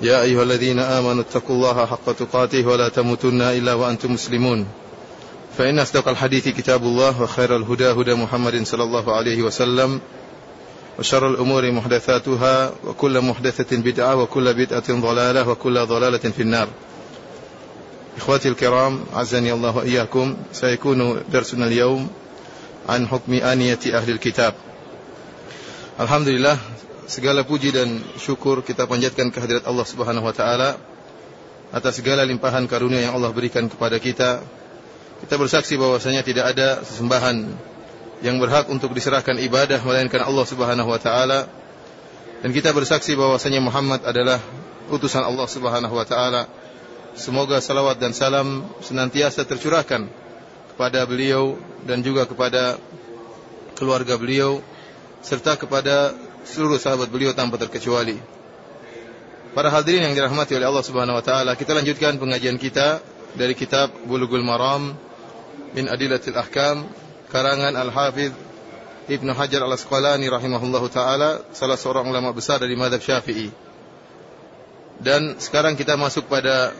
يا أيها الذين آمنوا اتقوا الله حق تقاته ولا تموتن إلا وأنتم مسلمون. فإن أصدق الحديث كتاب الله وخير الهدى هدى محمد صلى الله عليه وسلم وشر الأمور محدثاتها وكل محدثة بدعة وكل بدعة ضلالة وكل ضلالة في النار. إخواتي الكرام عزني الله وإياكم. سيكون درسنا اليوم عن حكم آنية أهل الكتاب. الحمد لله segala puji dan syukur kita panjatkan kehadirat Allah Subhanahu wa taala atas segala limpahan karunia yang Allah berikan kepada kita. Kita bersaksi bahwasanya tidak ada sesembahan yang berhak untuk diserahkan ibadah melainkan Allah Subhanahu wa taala. Dan kita bersaksi bahwasanya Muhammad adalah utusan Allah Subhanahu wa taala. Semoga salawat dan salam senantiasa tercurahkan kepada beliau dan juga kepada keluarga beliau serta kepada seluruh sahabat beliau tanpa terkecuali. Para hadirin yang dirahmati oleh Allah Subhanahu wa taala, kita lanjutkan pengajian kita dari kitab Bulughul Maram min Adillatil Ahkam karangan Al-Hafidz Ibnu Hajar Al-Asqalani rahimahullahu taala, salah seorang ulama besar dari mazhab Syafi'i. Dan sekarang kita masuk pada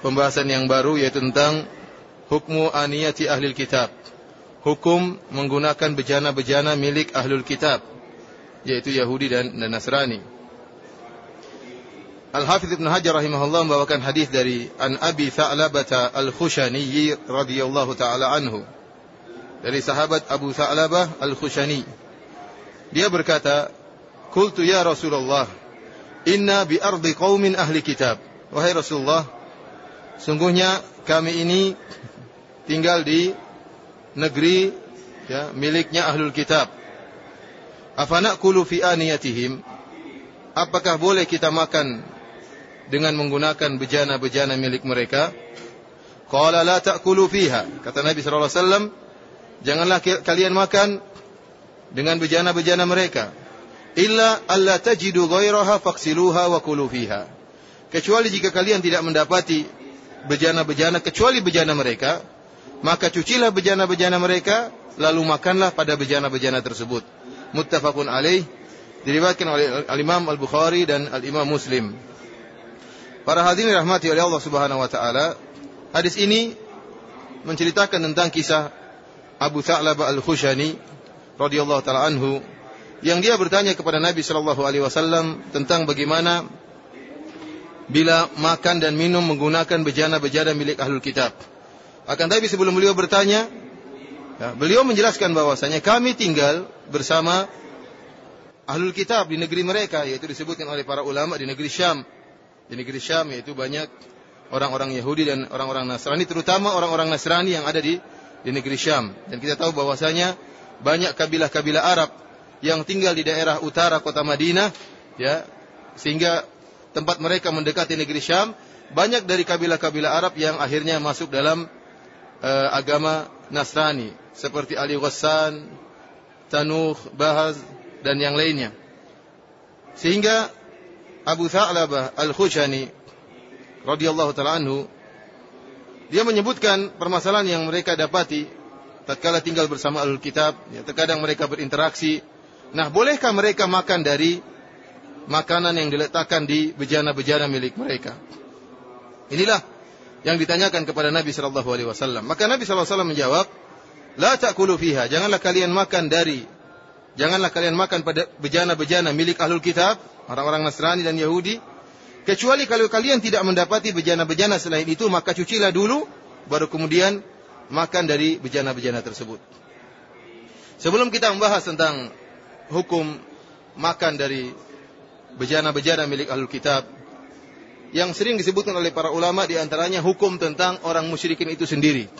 pembahasan yang baru yaitu tentang hukmu aniyati ahli kitab. Hukum menggunakan bejana-bejana milik ahlul kitab yaitu Yahudi dan, dan Nasrani. Al-Hafidz Ibn Hajar rahimahullah membawakan hadis dari An Abi Tha'labah Al-Khushani radhiyallahu taala anhu. Dari sahabat Abu Tha'labah Al-Khushani. Dia berkata, "Qultu ya Rasulullah, inna bi ardi qaumin ahli kitab." Wahai Rasulullah, sungguhnya kami ini tinggal di negeri ya, miliknya ahlul kitab Afanaqulu fi aniyatihim? Apakah boleh kita makan dengan menggunakan bejana-bejana milik mereka? Qala la ta'kulu fiha. Kata Nabi sallallahu alaihi wasallam, janganlah kalian makan dengan bejana-bejana mereka. Illa alla tajidu ghairaha faksiluha wa kulu fiha. Kecuali jika kalian tidak mendapati bejana-bejana kecuali bejana mereka, maka cucilah bejana-bejana mereka lalu makanlah pada bejana-bejana tersebut muttafaqun alaih diriwayatkan oleh Al-Imam Al-Bukhari dan Al-Imam Muslim. Para hadirin rahmati oleh Allah Subhanahu wa taala, hadis ini menceritakan tentang kisah Abu Tha'labah Al-Khushani radhiyallahu taala anhu yang dia bertanya kepada Nabi sallallahu alaihi wasallam tentang bagaimana bila makan dan minum menggunakan bejana-bejana milik ahlul kitab. Akan tapi sebelum beliau bertanya, Ya, beliau menjelaskan bahwasanya kami tinggal bersama ahlul kitab di negeri mereka yaitu disebutkan oleh para ulama di negeri Syam. Di negeri Syam yaitu banyak orang-orang Yahudi dan orang-orang Nasrani terutama orang-orang Nasrani yang ada di di negeri Syam. Dan kita tahu bahwasanya banyak kabilah-kabilah Arab yang tinggal di daerah utara kota Madinah ya sehingga tempat mereka mendekati negeri Syam banyak dari kabilah-kabilah Arab yang akhirnya masuk dalam uh, agama Nasrani seperti Ali Ghassan, Tanuh, Bahaz dan yang lainnya. Sehingga Abu Tha'labah Al-Khushani radhiyallahu taala anhu dia menyebutkan permasalahan yang mereka dapati tatkala tinggal bersama Ahlul Kitab, ya, terkadang mereka berinteraksi. Nah, bolehkah mereka makan dari makanan yang diletakkan di bejana-bejana milik mereka? Inilah yang ditanyakan kepada Nabi sallallahu alaihi wasallam. Maka Nabi sallallahu alaihi wasallam menjawab, La ta'kulu fiha. Janganlah kalian makan dari janganlah kalian makan pada bejana-bejana milik ahlul kitab, orang-orang Nasrani dan Yahudi, kecuali kalau kalian tidak mendapati bejana-bejana selain itu, maka cucilah dulu baru kemudian makan dari bejana-bejana tersebut. Sebelum kita membahas tentang hukum makan dari bejana-bejana milik ahlul kitab, yang sering disebutkan oleh para ulama di antaranya hukum tentang orang musyrikin itu sendiri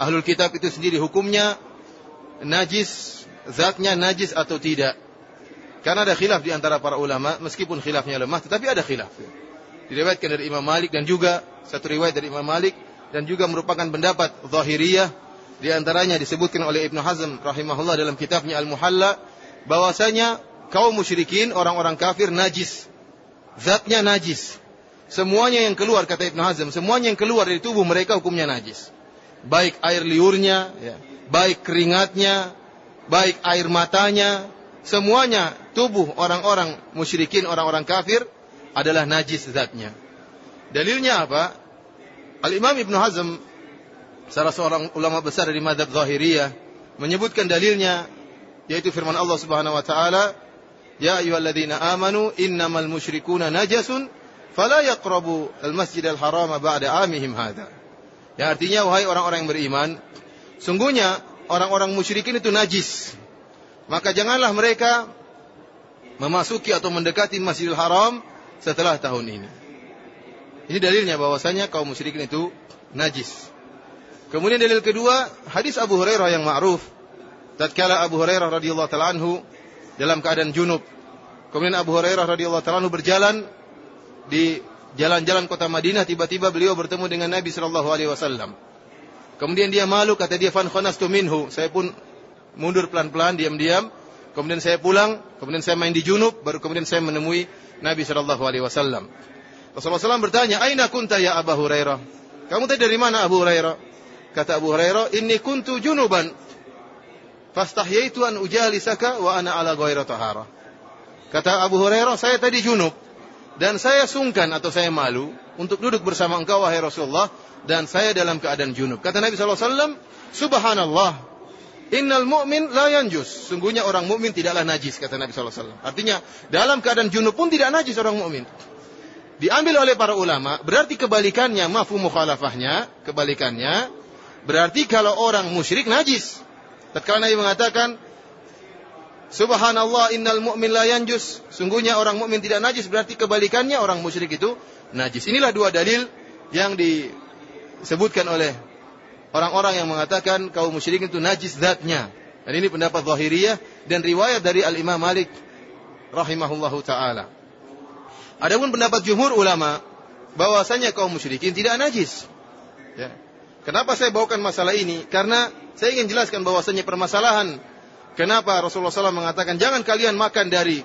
ahlul kitab itu sendiri hukumnya najis, zatnya najis atau tidak. Karena ada khilaf di antara para ulama, meskipun khilafnya lemah, tetapi ada khilaf. Diriwayatkan dari Imam Malik dan juga satu riwayat dari Imam Malik, dan juga merupakan pendapat zahiriyah di antaranya disebutkan oleh Ibnu Hazm rahimahullah dalam kitabnya Al-Muhalla bahwasanya kaum musyrikin orang-orang kafir najis. Zatnya najis. Semuanya yang keluar kata Ibnu Hazm, semuanya yang keluar dari tubuh mereka hukumnya najis. Baik air liurnya, ya, baik keringatnya, baik air matanya, semuanya tubuh orang-orang musyrikin, orang-orang kafir adalah najis zatnya. Dalilnya apa? Al-Imam Ibnu Hazm salah seorang ulama besar dari madhab Zahiriyah menyebutkan dalilnya yaitu firman Allah Subhanahu wa taala Ya ayyuhalladzina amanu innamal musyrikuna najasun fala yaqrabu al-masjidal harama ba'da amihim hadha. Ya artinya wahai orang-orang yang beriman, sungguhnya orang-orang musyrikin itu najis. Maka janganlah mereka memasuki atau mendekati Masjidil Haram setelah tahun ini. Ini dalilnya bahwasanya kaum musyrikin itu najis. Kemudian dalil kedua, hadis Abu Hurairah yang ma'ruf. Tatkala Abu Hurairah radhiyallahu taala anhu dalam keadaan junub. Kemudian Abu Hurairah radhiyallahu taala anhu berjalan di jalan-jalan kota Madinah tiba-tiba beliau bertemu dengan Nabi sallallahu alaihi wasallam. Kemudian dia malu kata dia fan khanastu minhu. Saya pun mundur pelan-pelan diam-diam. Kemudian saya pulang, kemudian saya main di junub, baru kemudian saya menemui Nabi sallallahu alaihi wasallam. Rasulullah SAW bertanya, "Aina kunta ya Abu Hurairah?" Kamu tadi dari mana Abu Hurairah? Kata Abu Hurairah, "Inni kuntu junuban." Fastahyaitu an ujalisaka wa ana ala ghairi tahara. Kata Abu Hurairah, saya tadi junub dan saya sungkan atau saya malu untuk duduk bersama engkau wahai Rasulullah dan saya dalam keadaan junub. Kata Nabi SAW, Subhanallah, innal mu'min la yanjus. Sungguhnya orang mukmin tidaklah najis, kata Nabi SAW. Artinya, dalam keadaan junub pun tidak najis orang mukmin. Diambil oleh para ulama, berarti kebalikannya, mafu mukhalafahnya, kebalikannya, berarti kalau orang musyrik najis. Tatkala Nabi mengatakan, Subhanallah innal mu'min la yanjus. Sungguhnya orang mukmin tidak najis berarti kebalikannya orang musyrik itu najis. Inilah dua dalil yang disebutkan oleh orang-orang yang mengatakan kaum musyrik itu najis zatnya. Dan ini pendapat zahiriyah dan riwayat dari Al-Imam Malik rahimahullahu taala. Adapun pendapat jumhur ulama bahwasanya kaum musyrikin tidak najis. Ya. Kenapa saya bawakan masalah ini? Karena saya ingin jelaskan bahwasanya permasalahan kenapa Rasulullah SAW mengatakan jangan kalian makan dari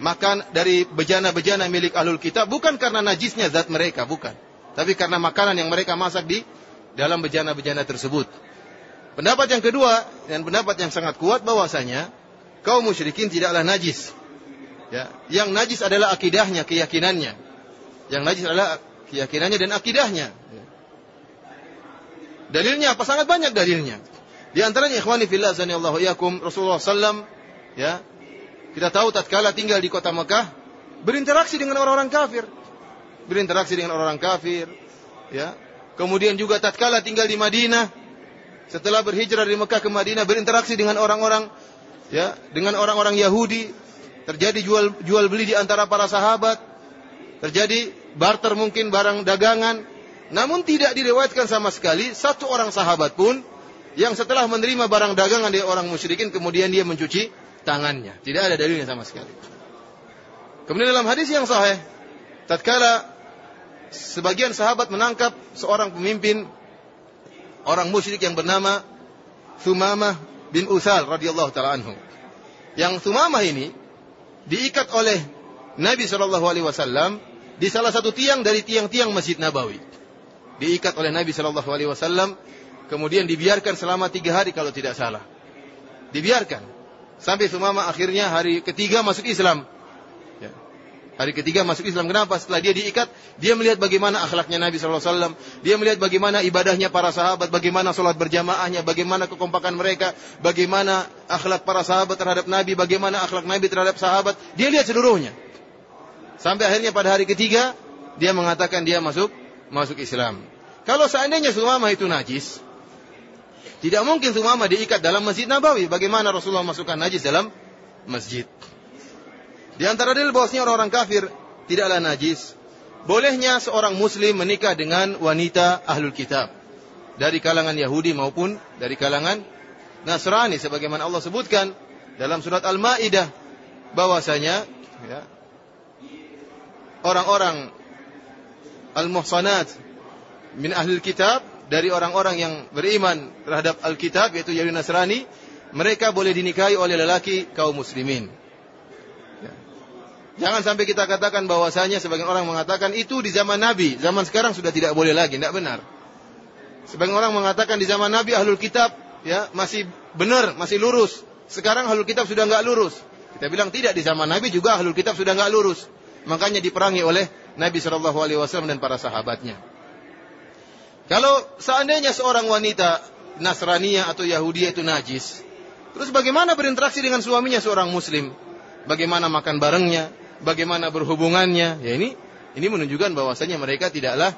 makan dari bejana-bejana milik ahlul kitab bukan karena najisnya zat mereka, bukan. Tapi karena makanan yang mereka masak di dalam bejana-bejana tersebut. Pendapat yang kedua dan pendapat yang sangat kuat bahwasanya kaum musyrikin tidaklah najis. Ya, yang najis adalah akidahnya, keyakinannya. Yang najis adalah keyakinannya dan akidahnya. Ya. Dalilnya apa? Sangat banyak dalilnya. Di antaranya ikhwani fillah zanillahu yakum Rasulullah sallam ya. Kita tahu tatkala tinggal di kota Mekah berinteraksi dengan orang-orang kafir. Berinteraksi dengan orang-orang kafir, ya. Kemudian juga tatkala tinggal di Madinah setelah berhijrah dari Mekah ke Madinah berinteraksi dengan orang-orang ya, dengan orang-orang Yahudi, terjadi jual jual beli di antara para sahabat, terjadi barter mungkin barang dagangan, namun tidak diriwayatkan sama sekali satu orang sahabat pun yang setelah menerima barang dagangan dari orang musyrikin kemudian dia mencuci tangannya. Tidak ada dalilnya sama sekali. Kemudian dalam hadis yang sahih, tatkala sebagian sahabat menangkap seorang pemimpin orang musyrik yang bernama Thumamah bin Uthal radhiyallahu taala anhu. Yang Thumamah ini diikat oleh Nabi Shallallahu alaihi wasallam di salah satu tiang dari tiang-tiang Masjid Nabawi. Diikat oleh Nabi Shallallahu alaihi wasallam Kemudian dibiarkan selama tiga hari kalau tidak salah. Dibiarkan. Sampai Sumama akhirnya hari ketiga masuk Islam. Ya. Hari ketiga masuk Islam. Kenapa? Setelah dia diikat, dia melihat bagaimana akhlaknya Nabi SAW. Dia melihat bagaimana ibadahnya para sahabat, bagaimana sholat berjamaahnya, bagaimana kekompakan mereka, bagaimana akhlak para sahabat terhadap Nabi, bagaimana akhlak Nabi terhadap sahabat. Dia lihat seluruhnya. Sampai akhirnya pada hari ketiga, dia mengatakan dia masuk masuk Islam. Kalau seandainya Sumama itu najis, tidak mungkin Sumama diikat dalam Masjid Nabawi. Bagaimana Rasulullah masukkan najis dalam masjid? Di antara dalil bahwasanya orang-orang kafir tidaklah najis. Bolehnya seorang muslim menikah dengan wanita ahlul kitab. Dari kalangan Yahudi maupun dari kalangan Nasrani. Sebagaimana Allah sebutkan dalam surat Al-Ma'idah. Bahwasanya ya, orang-orang al-muhsanat min ahli kitab dari orang-orang yang beriman terhadap Alkitab yaitu Yahudi Nasrani, mereka boleh dinikahi oleh lelaki kaum muslimin. Ya. Jangan sampai kita katakan bahwasanya sebagian orang mengatakan itu di zaman Nabi, zaman sekarang sudah tidak boleh lagi, tidak benar. Sebagian orang mengatakan di zaman Nabi ahlul kitab ya masih benar, masih lurus. Sekarang ahlul kitab sudah enggak lurus. Kita bilang tidak di zaman Nabi juga ahlul kitab sudah enggak lurus. Makanya diperangi oleh Nabi Shallallahu Alaihi Wasallam dan para sahabatnya. Kalau seandainya seorang wanita Nasrania atau Yahudi itu najis, terus bagaimana berinteraksi dengan suaminya seorang Muslim? Bagaimana makan barengnya? Bagaimana berhubungannya? Ya ini ini menunjukkan bahwasanya mereka tidaklah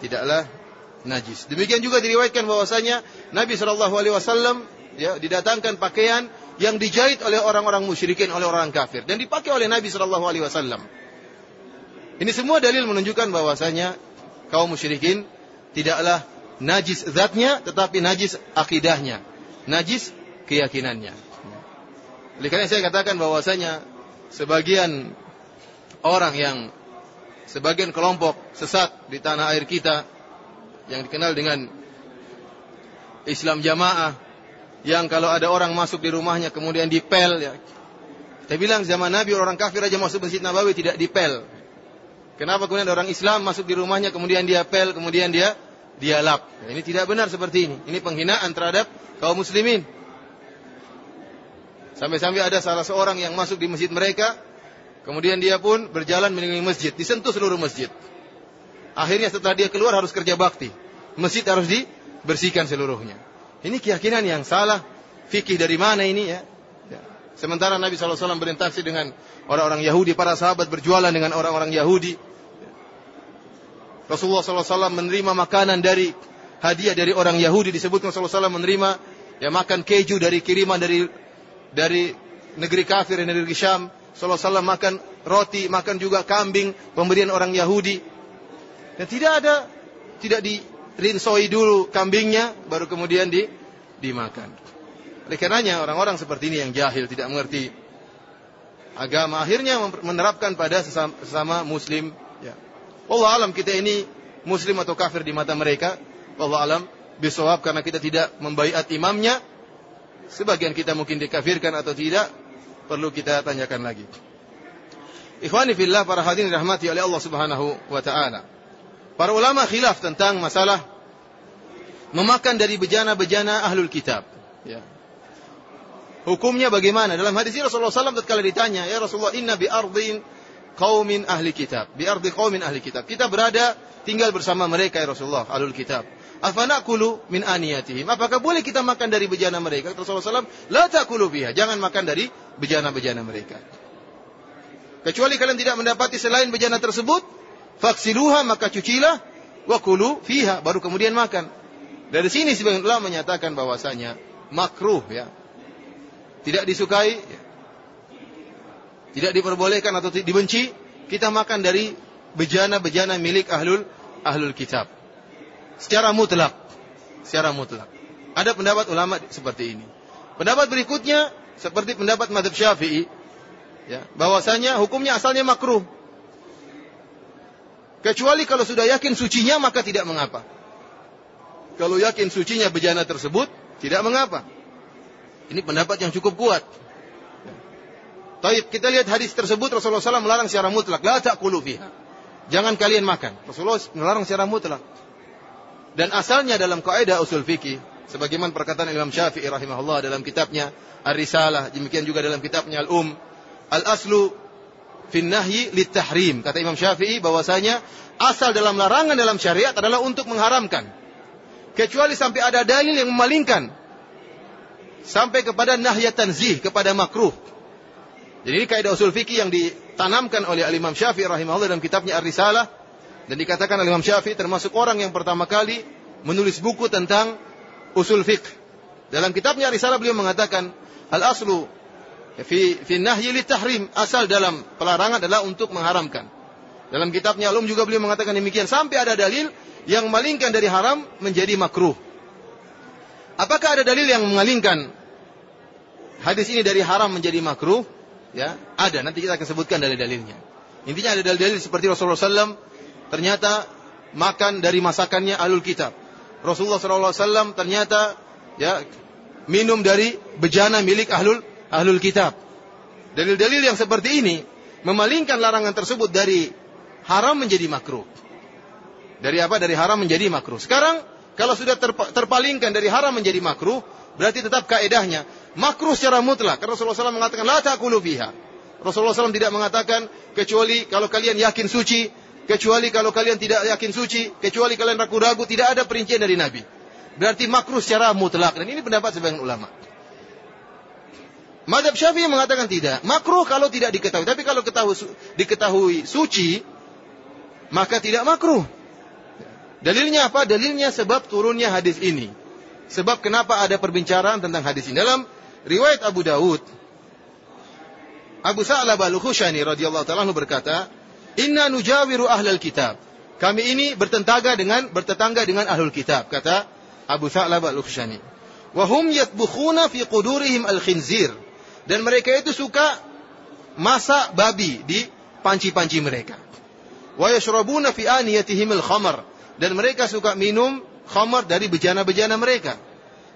tidaklah najis. Demikian juga diriwayatkan bahwasanya Nabi Shallallahu Alaihi Wasallam ya didatangkan pakaian yang dijahit oleh orang-orang musyrikin oleh orang kafir dan dipakai oleh Nabi Shallallahu Alaihi Wasallam. Ini semua dalil menunjukkan bahwasanya kaum musyrikin tidaklah najis zatnya tetapi najis akidahnya, najis keyakinannya. Oleh karena saya katakan bahwasanya sebagian orang yang sebagian kelompok sesat di tanah air kita yang dikenal dengan Islam jamaah yang kalau ada orang masuk di rumahnya kemudian dipel ya. Bilang zaman Nabi orang kafir aja masuk Masjid Nabawi tidak dipel. Kenapa kemudian orang Islam masuk di rumahnya kemudian dia pel, kemudian dia dia lap. Nah, ini tidak benar seperti ini. Ini penghinaan terhadap kaum muslimin. Sampai-sampai ada salah seorang yang masuk di masjid mereka, kemudian dia pun berjalan mengelilingi masjid, disentuh seluruh masjid. Akhirnya setelah dia keluar harus kerja bakti. Masjid harus dibersihkan seluruhnya. Ini keyakinan yang salah. Fikih dari mana ini ya? ya. Sementara Nabi SAW berinteraksi dengan orang-orang Yahudi, para sahabat berjualan dengan orang-orang Yahudi. Rasulullah SAW menerima makanan dari hadiah dari orang Yahudi disebutkan Rasulullah SAW menerima ya makan keju dari kiriman dari dari negeri kafir negeri Syam. SAW makan roti, makan juga kambing pemberian orang Yahudi. Dan tidak ada tidak dirinsoi dulu kambingnya baru kemudian di dimakan. Oleh karenanya orang-orang seperti ini yang jahil tidak mengerti agama akhirnya menerapkan pada sesama, sesama muslim Allah alam kita ini muslim atau kafir di mata mereka. Allah alam bisawab karena kita tidak membaiat imamnya. Sebagian kita mungkin dikafirkan atau tidak. Perlu kita tanyakan lagi. Ikhwani fillah para hadirin rahmati oleh Allah Subhanahu wa taala. Para ulama khilaf tentang masalah memakan dari bejana-bejana ahlul kitab. Ya. Hukumnya bagaimana? Dalam hadis Rasulullah SAW tatkala ditanya, "Ya Rasulullah, inna bi ardin qaumin ahli kitab. Bi ardi qaumin ahli kitab. Kita berada tinggal bersama mereka ya Rasulullah, ahlul kitab. Afanakulu min aniyatihim. Apakah boleh kita makan dari bejana mereka? Rasulullah SAW, la takulu biha. Jangan makan dari bejana-bejana mereka. Kecuali kalian tidak mendapati selain bejana tersebut, faksiluha maka cucilah, wa kulu fiha. Baru kemudian makan. Dari sini sebagian ulama menyatakan bahwasanya makruh ya. Tidak disukai ya tidak diperbolehkan atau dibenci, kita makan dari bejana-bejana milik ahlul ahlul kitab. Secara mutlak. Secara mutlak. Ada pendapat ulama seperti ini. Pendapat berikutnya seperti pendapat madhab syafi'i. Ya, bahwasanya hukumnya asalnya makruh. Kecuali kalau sudah yakin sucinya maka tidak mengapa. Kalau yakin sucinya bejana tersebut tidak mengapa. Ini pendapat yang cukup kuat. Taib, kita lihat hadis tersebut Rasulullah SAW melarang secara mutlak. La ta'kulu fiha. Jangan kalian makan. Rasulullah melarang secara mutlak. Dan asalnya dalam kaidah usul fikih, sebagaimana perkataan Imam Syafi'i rahimahullah dalam kitabnya Ar-Risalah, demikian juga dalam kitabnya Al-Um, al-aslu fin nahyi tahrim. Kata Imam Syafi'i bahwasanya asal dalam larangan dalam syariat adalah untuk mengharamkan. Kecuali sampai ada dalil yang memalingkan sampai kepada nahyat tanzih, kepada makruh. Jadi ini kaidah usul fikih yang ditanamkan oleh Al-Imam Syafi'i rahimahullah dalam kitabnya Ar-Risalah dan dikatakan Al-Imam Syafi'i termasuk orang yang pertama kali menulis buku tentang usul fikih. Dalam kitabnya Ar-Risalah beliau mengatakan al-aslu fi fi nahyi tahrim asal dalam pelarangan adalah untuk mengharamkan. Dalam kitabnya Al-Um juga beliau mengatakan demikian sampai ada dalil yang memalingkan dari haram menjadi makruh. Apakah ada dalil yang mengalingkan hadis ini dari haram menjadi makruh? Ya, ada. Nanti kita akan sebutkan dalil-dalilnya. Intinya ada dalil-dalil seperti Rasulullah SAW ternyata makan dari masakannya ahlul kitab. Rasulullah SAW ternyata ya minum dari bejana milik ahlul ahlul kitab. Dalil-dalil yang seperti ini memalingkan larangan tersebut dari haram menjadi makruh. Dari apa? Dari haram menjadi makruh. Sekarang kalau sudah terpalingkan dari haram menjadi makruh, berarti tetap kaedahnya makruh secara mutlak. Karena Rasulullah SAW mengatakan la ta'kulu fiha. Rasulullah SAW tidak mengatakan kecuali kalau kalian yakin suci, kecuali kalau kalian tidak yakin suci, kecuali kalian ragu-ragu, tidak ada perincian dari Nabi. Berarti makruh secara mutlak dan ini pendapat sebagian ulama. Madhab Syafi'i mengatakan tidak. Makruh kalau tidak diketahui. Tapi kalau ketahui, diketahui suci, maka tidak makruh. Dalilnya apa? Dalilnya sebab turunnya hadis ini. Sebab kenapa ada perbincangan tentang hadis ini. Dalam riwayat Abu Dawud, Abu Sa'lab al-Khushani radhiyallahu ta'ala berkata, Inna nujawiru ahlal kitab. Kami ini bertetangga dengan bertetangga dengan ahlul kitab, kata Abu Sa'lab al-Khushani. Wahum yatbukhuna fi qudurihim al-khinzir. Dan mereka itu suka masak babi di panci-panci mereka. Wa yashrabuna fi aniyatihim al-khamar dan mereka suka minum khamar dari bejana-bejana mereka.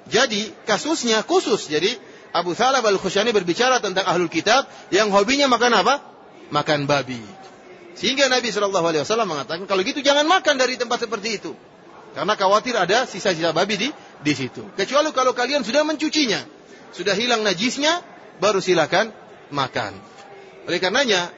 Jadi kasusnya khusus. Jadi Abu Thalab al-Khushani berbicara tentang ahlul kitab yang hobinya makan apa? Makan babi. Sehingga Nabi Shallallahu Alaihi Wasallam mengatakan kalau gitu jangan makan dari tempat seperti itu, karena khawatir ada sisa-sisa babi di di situ. Kecuali kalau kalian sudah mencucinya, sudah hilang najisnya, baru silakan makan. Oleh karenanya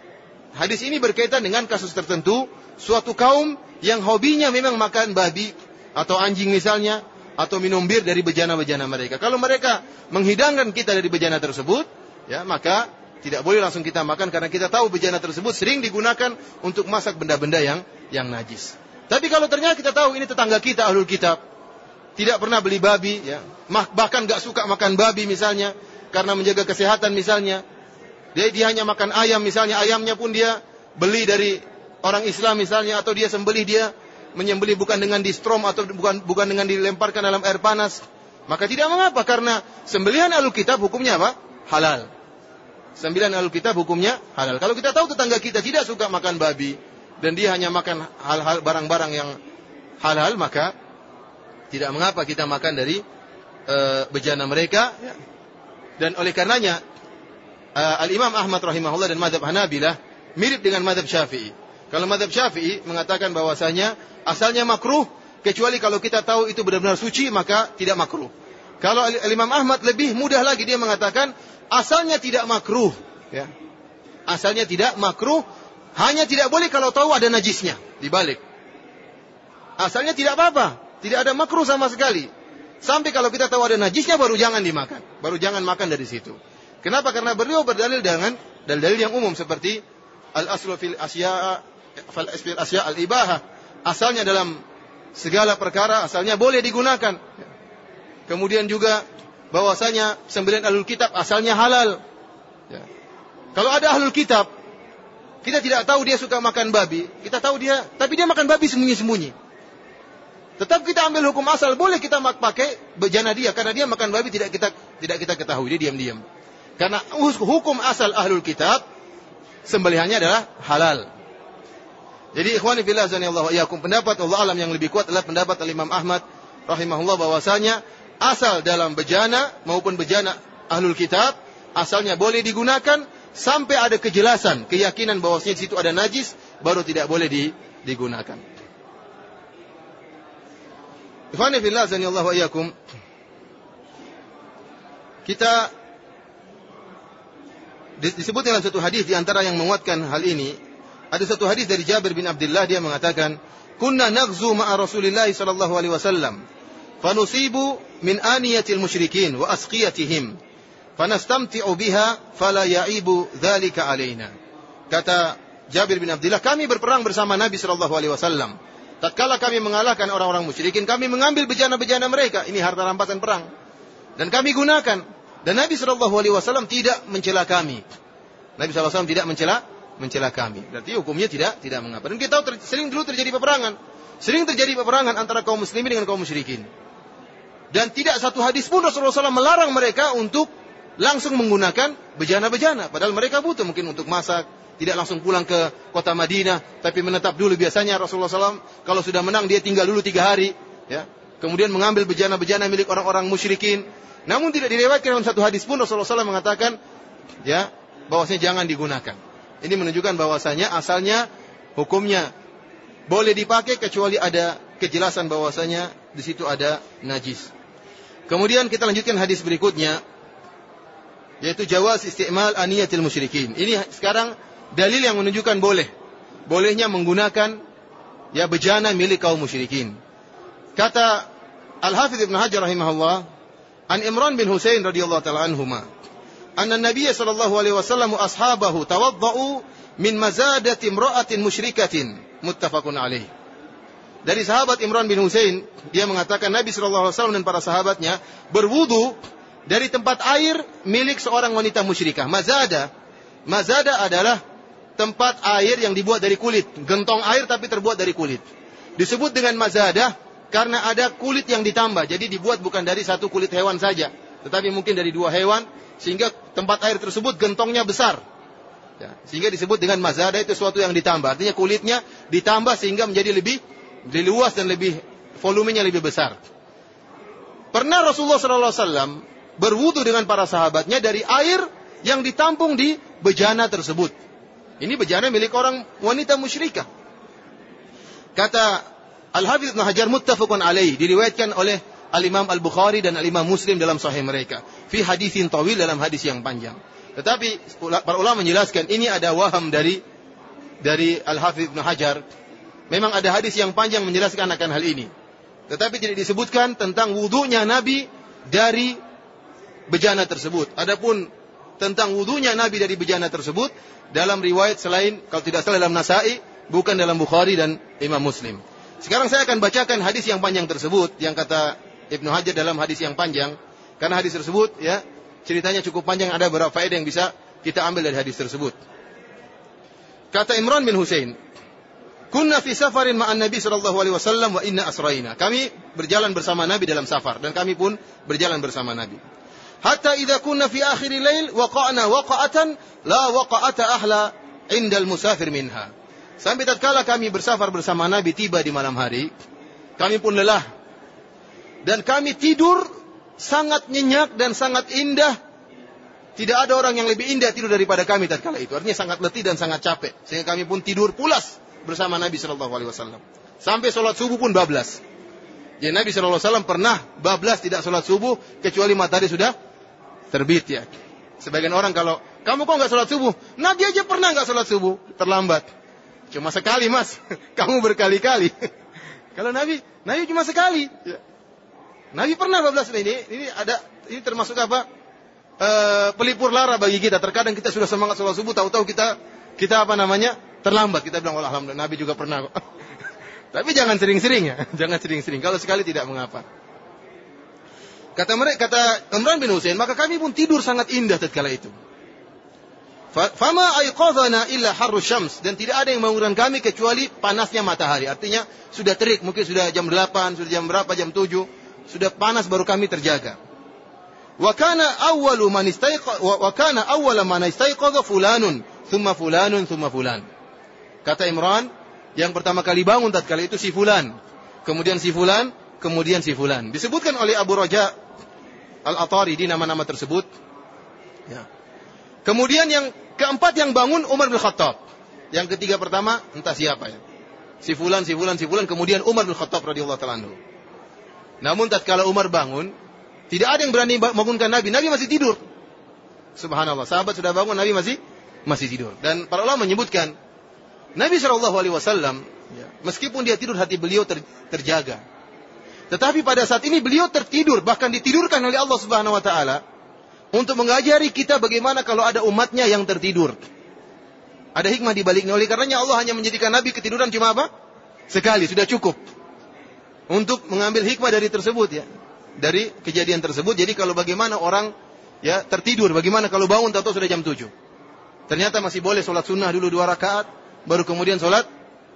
hadis ini berkaitan dengan kasus tertentu suatu kaum yang hobinya memang makan babi atau anjing misalnya atau minum bir dari bejana-bejana mereka. Kalau mereka menghidangkan kita dari bejana tersebut, ya maka tidak boleh langsung kita makan karena kita tahu bejana tersebut sering digunakan untuk masak benda-benda yang yang najis. Tapi kalau ternyata kita tahu ini tetangga kita ahlul kitab, tidak pernah beli babi, ya, bahkan gak suka makan babi misalnya karena menjaga kesehatan misalnya, dia, dia hanya makan ayam misalnya, ayamnya pun dia beli dari orang Islam misalnya atau dia sembelih dia menyembelih bukan dengan di strom atau bukan bukan dengan dilemparkan dalam air panas, maka tidak mengapa karena sembelihan Alkitab hukumnya apa? Halal. Sembelihan Alkitab hukumnya halal. Kalau kita tahu tetangga kita tidak suka makan babi dan dia hanya makan hal-hal barang-barang yang halal, maka tidak mengapa kita makan dari uh, bejana mereka. Dan oleh karenanya uh, Al Imam Ahmad rahimahullah dan Madhab Hanabilah mirip dengan Madhab Syafi'i. Kalau madhab syafi'i mengatakan bahwasanya asalnya makruh, kecuali kalau kita tahu itu benar-benar suci, maka tidak makruh. Kalau Imam Ahmad lebih mudah lagi, dia mengatakan asalnya tidak makruh. Ya. Asalnya tidak makruh, hanya tidak boleh kalau tahu ada najisnya. Dibalik. Asalnya tidak apa-apa. Tidak ada makruh sama sekali. Sampai kalau kita tahu ada najisnya baru jangan dimakan. Baru jangan makan dari situ. Kenapa? Karena beliau berdalil dengan dalil-dalil yang umum seperti al-aslu fil asya fal asya al ibahah asalnya dalam segala perkara asalnya boleh digunakan. Kemudian juga bahwasanya sembilan ahlul kitab asalnya halal. Ya. kalau ada ahlul kitab kita tidak tahu dia suka makan babi kita tahu dia tapi dia makan babi sembunyi-sembunyi. Tetap kita ambil hukum asal boleh kita pakai bejana dia karena dia makan babi tidak kita tidak kita ketahui dia diam-diam. Karena hukum asal ahlul kitab sembelihannya adalah halal jadi ikhwani fillah Allah iyakum pendapat Allah alam yang lebih kuat adalah pendapat Imam Ahmad rahimahullah bahwasanya asal dalam bejana maupun bejana ahlul kitab asalnya boleh digunakan sampai ada kejelasan keyakinan bahwasanya di situ ada najis baru tidak boleh di, digunakan. Ikhwani fillah Allah kita disebut dalam satu hadis di antara yang menguatkan hal ini ada satu hadis dari Jabir bin Abdullah dia mengatakan, "Kunna naghzu ma'a Rasulillah sallallahu alaihi wasallam, fanusibu min aniyatil musyrikin wa asqiyatihim, fanastamti'u biha fala ya'ibu dzalika alaina." Kata Jabir bin Abdullah, kami berperang bersama Nabi sallallahu alaihi wasallam. Tatkala kami mengalahkan orang-orang musyrikin, kami mengambil bejana-bejana mereka. Ini harta rampasan perang. Dan kami gunakan. Dan Nabi Shallallahu Alaihi Wasallam tidak mencela kami. Nabi SAW tidak mencela mencela kami. Berarti hukumnya tidak tidak mengapa. Dan kita tahu sering dulu terjadi peperangan. Sering terjadi peperangan antara kaum muslimin dengan kaum musyrikin. Dan tidak satu hadis pun Rasulullah SAW melarang mereka untuk langsung menggunakan bejana-bejana. Padahal mereka butuh mungkin untuk masak, tidak langsung pulang ke kota Madinah, tapi menetap dulu. Biasanya Rasulullah SAW kalau sudah menang dia tinggal dulu tiga hari, ya. Kemudian mengambil bejana-bejana milik orang-orang musyrikin. Namun tidak direwetkan dalam satu hadis pun Rasulullah SAW mengatakan, ya, bahwasanya jangan digunakan. Ini menunjukkan bahwasanya asalnya hukumnya boleh dipakai kecuali ada kejelasan bahwasanya di situ ada najis. Kemudian kita lanjutkan hadis berikutnya yaitu jawaz istimal aniyatil musyrikin. Ini sekarang dalil yang menunjukkan boleh. Bolehnya menggunakan ya bejana milik kaum musyrikin. Kata Al-Hafidz Ibn Hajar rahimahullah, an Imran bin Husain radhiyallahu taala anhuma, anna Nabiy sallallahu alaihi wasallam ashabahu tawaddau min mazadati imra'atin musyrikatin muttafaqun alaih. Dari sahabat Imran bin Husain, dia mengatakan Nabi sallallahu alaihi wasallam dan para sahabatnya berwudu dari tempat air milik seorang wanita musyrikah. Mazada. Mazada adalah tempat air yang dibuat dari kulit. Gentong air tapi terbuat dari kulit. Disebut dengan mazada karena ada kulit yang ditambah. Jadi dibuat bukan dari satu kulit hewan saja. Tetapi mungkin dari dua hewan. Sehingga tempat air tersebut gentongnya besar. Ya, sehingga disebut dengan mazada itu sesuatu yang ditambah. Artinya kulitnya ditambah sehingga menjadi lebih, lebih luas dan lebih volumenya lebih besar. Pernah Rasulullah SAW berwudu dengan para sahabatnya dari air yang ditampung di bejana tersebut. Ini bejana milik orang wanita musyrikah. Kata Al-Hafidh Ibn Hajar muttafaqun alaih. Diriwayatkan oleh Al-Imam Al-Bukhari dan Al-Imam Muslim dalam sahih mereka. Fi hadithin tawil dalam hadis yang panjang. Tetapi para ulama menjelaskan ini ada waham dari dari Al-Hafidh Ibn Hajar. Memang ada hadis yang panjang menjelaskan akan hal ini. Tetapi tidak disebutkan tentang wudhunya Nabi dari bejana tersebut. Adapun tentang wudhunya Nabi dari bejana tersebut dalam riwayat selain kalau tidak salah dalam Nasai bukan dalam Bukhari dan Imam Muslim. Sekarang saya akan bacakan hadis yang panjang tersebut yang kata Ibnu Hajar dalam hadis yang panjang karena hadis tersebut ya ceritanya cukup panjang ada beberapa faedah yang bisa kita ambil dari hadis tersebut. Kata Imran bin Husain, "Kunna fi safarin ma'an Nabi sallallahu alaihi wasallam wa inna asraina." Kami berjalan bersama Nabi dalam safar dan kami pun berjalan bersama Nabi. Hatta idza kunna fi akhir lail waqa'na waqa'atan la waqa'ata ahla indal musafir minha. Sampai tatkala kami bersafar bersama Nabi tiba di malam hari, kami pun lelah. Dan kami tidur sangat nyenyak dan sangat indah. Tidak ada orang yang lebih indah tidur daripada kami tatkala itu. Artinya sangat letih dan sangat capek. Sehingga kami pun tidur pulas bersama Nabi Shallallahu Alaihi Wasallam. Sampai sholat subuh pun bablas. Jadi Nabi Shallallahu Alaihi Wasallam pernah bablas tidak sholat subuh kecuali matahari sudah terbit ya. Sebagian orang kalau kamu kok nggak sholat subuh, Nabi aja pernah nggak sholat subuh, terlambat. Cuma sekali mas, kamu berkali-kali. kalau Nabi, Nabi cuma sekali. Ya. Nabi pernah 12 ini, ini ada, ini termasuk apa? E, pelipur lara bagi kita. Terkadang kita sudah semangat sholat subuh, tahu-tahu kita kita apa namanya terlambat. Kita bilang, alhamdulillah Nabi juga pernah. Tapi jangan sering-sering ya, jangan sering-sering. Kalau sekali tidak mengapa. Kata mereka, kata Imran bin Husain, maka kami pun tidur sangat indah tatkala itu. Fama aiqadhana illa harru syams dan tidak ada yang membangunkan kami kecuali panasnya matahari. Artinya sudah terik, mungkin sudah jam 8, sudah jam berapa, jam 7, sudah panas baru kami terjaga. Wa kana awwalu man istayqa wa istayqadha fulanun, thumma fulanun, thumma fulan. Kata Imran, yang pertama kali bangun tatkala itu si fulan, kemudian si fulan, kemudian si fulan. Disebutkan oleh Abu Raja Al-Atari di nama-nama tersebut. Ya. Kemudian yang keempat yang bangun Umar bin Khattab. Yang ketiga pertama entah siapa ya. Si fulan, si fulan, si fulan. Kemudian Umar bin Khattab radhiyallahu taala Namun tatkala Umar bangun, tidak ada yang berani bangunkan Nabi. Nabi masih tidur. Subhanallah. Sahabat sudah bangun, Nabi masih masih tidur. Dan para ulama menyebutkan Nabi Shallallahu Alaihi Wasallam, ya, meskipun dia tidur, hati beliau ter, terjaga. Tetapi pada saat ini beliau tertidur, bahkan ditidurkan oleh Allah Subhanahu wa taala untuk mengajari kita bagaimana kalau ada umatnya yang tertidur. Ada hikmah di baliknya. Oleh karenanya Allah hanya menjadikan Nabi ketiduran cuma apa? Sekali, sudah cukup. Untuk mengambil hikmah dari tersebut ya. Dari kejadian tersebut. Jadi kalau bagaimana orang ya tertidur, bagaimana kalau bangun atau sudah jam 7. Ternyata masih boleh sholat sunnah dulu dua rakaat, baru kemudian sholat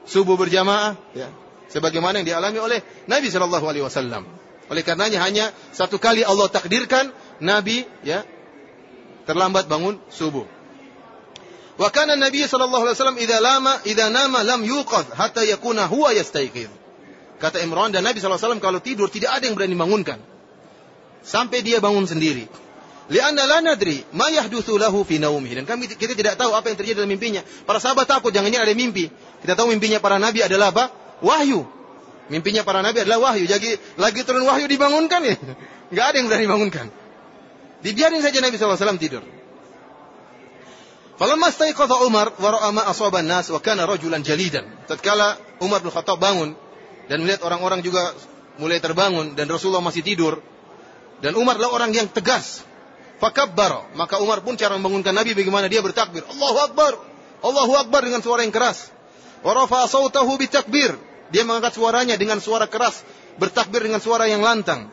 subuh berjamaah. Ya sebagaimana yang dialami oleh Nabi Shallallahu Alaihi Wasallam. Oleh karenanya hanya satu kali Allah takdirkan Nabi ya terlambat bangun subuh. Wa kana Nabi sallallahu alaihi wasallam idza lama idza nama lam yuqadh hatta yakuna huwa yastayqidh. Kata Imran dan Nabi wasallam kalau tidur tidak ada yang berani bangunkan. Sampai dia bangun sendiri. Lianna la nadri ma yahdutsu lahu fi naumih. Dan kami kita tidak tahu apa yang terjadi dalam mimpinya. Para sahabat takut jangan ada mimpi. Kita tahu mimpinya para nabi adalah apa? Wahyu. Mimpinya para nabi adalah wahyu. Jadi lagi turun wahyu dibangunkan ya. Enggak ada yang berani bangunkan. Dibiarin saja Nabi SAW tidur. Falamma staiqadha Umar wa ra'a ma asaba nas wa kana rajulan jalidan. Tatkala Umar bin Khattab bangun dan melihat orang-orang juga mulai terbangun dan Rasulullah masih tidur dan Umar adalah orang yang tegas. Fakabbar, maka Umar pun cara membangunkan Nabi bagaimana dia bertakbir. Allahu Akbar. Allahu Akbar dengan suara yang keras. Wa rafa'a sautahu bitakbir. Dia mengangkat suaranya dengan suara keras, bertakbir dengan suara yang lantang.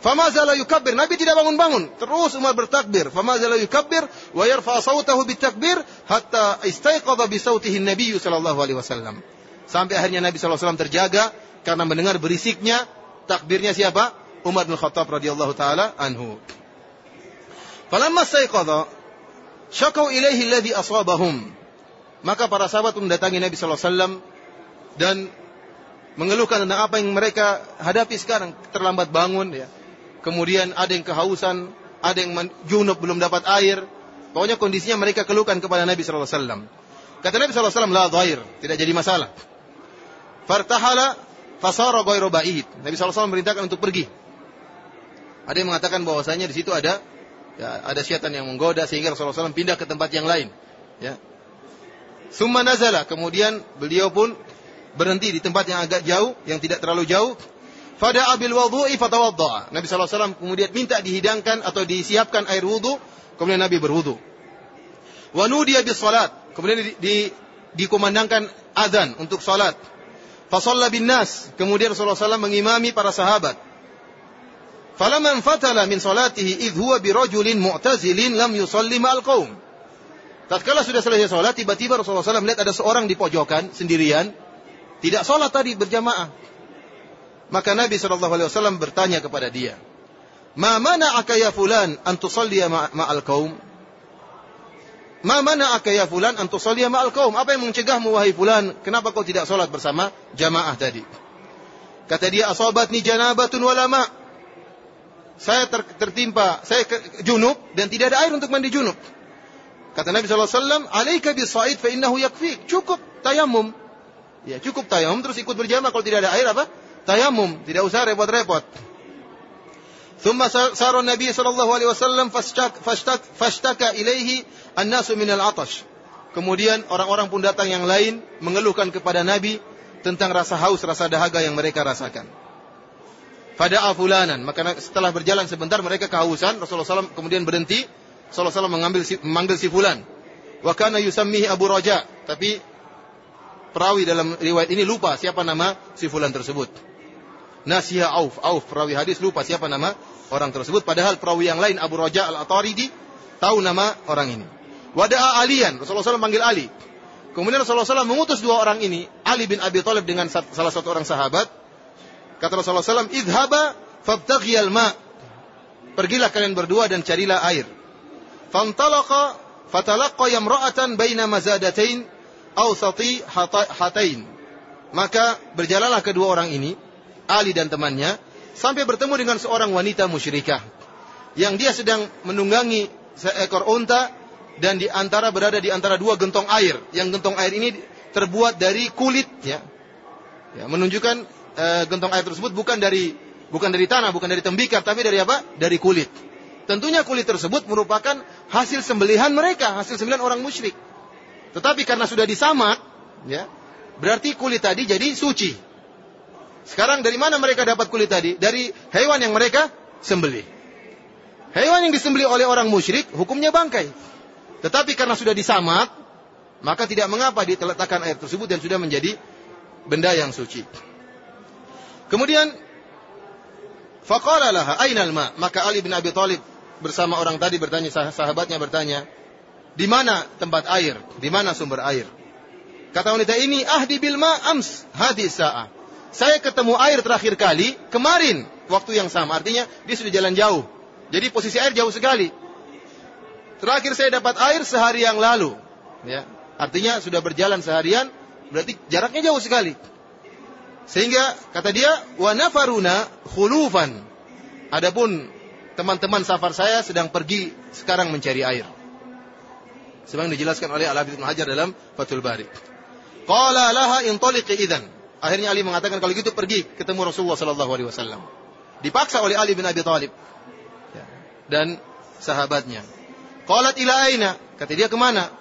Fama zala yukabbir. Nabi tidak bangun-bangun. Terus Umar bertakbir. Fama zala yukabbir wa yarfa sautahu bitakbir hatta istaiqadha bi sautihi Nabi sallallahu alaihi wasallam. Sampai akhirnya Nabi sallallahu alaihi wasallam terjaga karena mendengar berisiknya takbirnya siapa? Umar bin Khattab radhiyallahu taala anhu. Falamma istaiqadha syakau ilaihi alladhi asabahum. Maka para sahabat mendatangi Nabi sallallahu alaihi wasallam dan mengeluhkan tentang apa yang mereka hadapi sekarang terlambat bangun ya kemudian ada yang kehausan, ada yang junub belum dapat air. Pokoknya kondisinya mereka keluhkan kepada Nabi sallallahu alaihi wasallam. Kata Nabi sallallahu alaihi wasallam, "La dhair," tidak jadi masalah. Fartahala fasara ghairu ba'id. Nabi wasallam merintahkan untuk pergi. Ada yang mengatakan bahwasanya di situ ada ya, ada syaitan yang menggoda sehingga Rasulullah SAW pindah ke tempat yang lain. Ya. Summa nazala, kemudian beliau pun berhenti di tempat yang agak jauh, yang tidak terlalu jauh. Fada abil wudhu'i fatawadda'a. Nabi SAW kemudian minta dihidangkan atau disiapkan air wudhu. Kemudian Nabi berwudhu. Wa nudiya bis salat. Kemudian di, di, dikumandangkan azan untuk salat. Fasalla bin nas. Kemudian Rasulullah SAW mengimami para sahabat. Falaman fatala min salatihi idh huwa birajulin mu'tazilin lam yusalli ma'al qawm. Tatkala sudah selesai salat, tiba-tiba Rasulullah SAW melihat ada seorang di pojokan sendirian. Tidak salat tadi berjamaah. Maka Nabi Wasallam bertanya kepada dia, Ma mana ya fulan antusalliya ma'al kaum? Ma mana ya fulan antusalliya ma'al kaum? Apa yang mencegahmu wahai fulan? Kenapa kau tidak sholat bersama jamaah tadi? Kata dia, asabatni janabatun walama. Saya ter, tertimpa, saya junub dan tidak ada air untuk mandi junub. Kata Nabi SAW, alaika bisaid fa innahu yakfik. Cukup tayamum. Ya, cukup tayamum terus ikut berjamaah kalau tidak ada air apa? tayamum, tidak usah repot-repot. Thumma sara Nabi sallallahu alaihi wasallam fashtaka ilaihi an-nasu min al-atash. Kemudian orang-orang pun datang yang lain mengeluhkan kepada Nabi tentang rasa haus, rasa dahaga yang mereka rasakan. Pada afulanan, maka setelah berjalan sebentar mereka kehausan, Rasulullah SAW kemudian berhenti, Rasulullah SAW mengambil si, memanggil si fulan. Wa kana yusammihi Abu Raja, tapi perawi dalam riwayat ini lupa siapa nama si fulan tersebut. Nasiha Auf. Auf, perawi hadis lupa siapa nama orang tersebut. Padahal perawi yang lain Abu Raja al-Ataridi tahu nama orang ini. Wada'a Alian. Rasulullah SAW panggil Ali. Kemudian Rasulullah SAW mengutus dua orang ini. Ali bin Abi Thalib dengan salah satu orang sahabat. Kata Rasulullah SAW, Idhaba fabtaghiyal ma' Pergilah kalian berdua dan carilah air. Fantalaqa fatalaqqa yamra'atan baina mazadatain awsati hatain. Maka berjalanlah kedua orang ini Ali dan temannya sampai bertemu dengan seorang wanita musyrikah yang dia sedang menunggangi seekor unta dan di antara berada di antara dua gentong air. Yang gentong air ini terbuat dari kulit ya. ya menunjukkan e, gentong air tersebut bukan dari bukan dari tanah, bukan dari tembikar, tapi dari apa? Dari kulit. Tentunya kulit tersebut merupakan hasil sembelihan mereka, hasil sembelihan orang musyrik. Tetapi karena sudah disamak, ya, berarti kulit tadi jadi suci. Sekarang dari mana mereka dapat kulit tadi? Dari hewan yang mereka sembelih. Hewan yang disembelih oleh orang musyrik, hukumnya bangkai. Tetapi karena sudah disamak, maka tidak mengapa diletakkan air tersebut dan sudah menjadi benda yang suci. Kemudian, faqala laha ainal ma? Maka Ali bin Abi Thalib bersama orang tadi bertanya, sahabatnya bertanya, di mana tempat air? Di mana sumber air? Kata wanita ini, ahdi bil ma ams hadis sa'ah. Saya ketemu air terakhir kali kemarin waktu yang sama. Artinya dia sudah jalan jauh. Jadi posisi air jauh sekali. Terakhir saya dapat air sehari yang lalu. Ya. Artinya sudah berjalan seharian, berarti jaraknya jauh sekali. Sehingga kata dia, wa nafaruna khulufan. Adapun teman-teman safar saya sedang pergi sekarang mencari air. Sebagaimana dijelaskan oleh Al-Hafidz Hajar dalam Fathul Bari. Qala laha intaliqi idzan. Akhirnya Ali mengatakan kalau gitu pergi ketemu Rasulullah sallallahu alaihi wasallam. Dipaksa oleh Ali bin Abi Thalib. Ya. Dan sahabatnya. Qalat ila aina? Kata dia ke mana?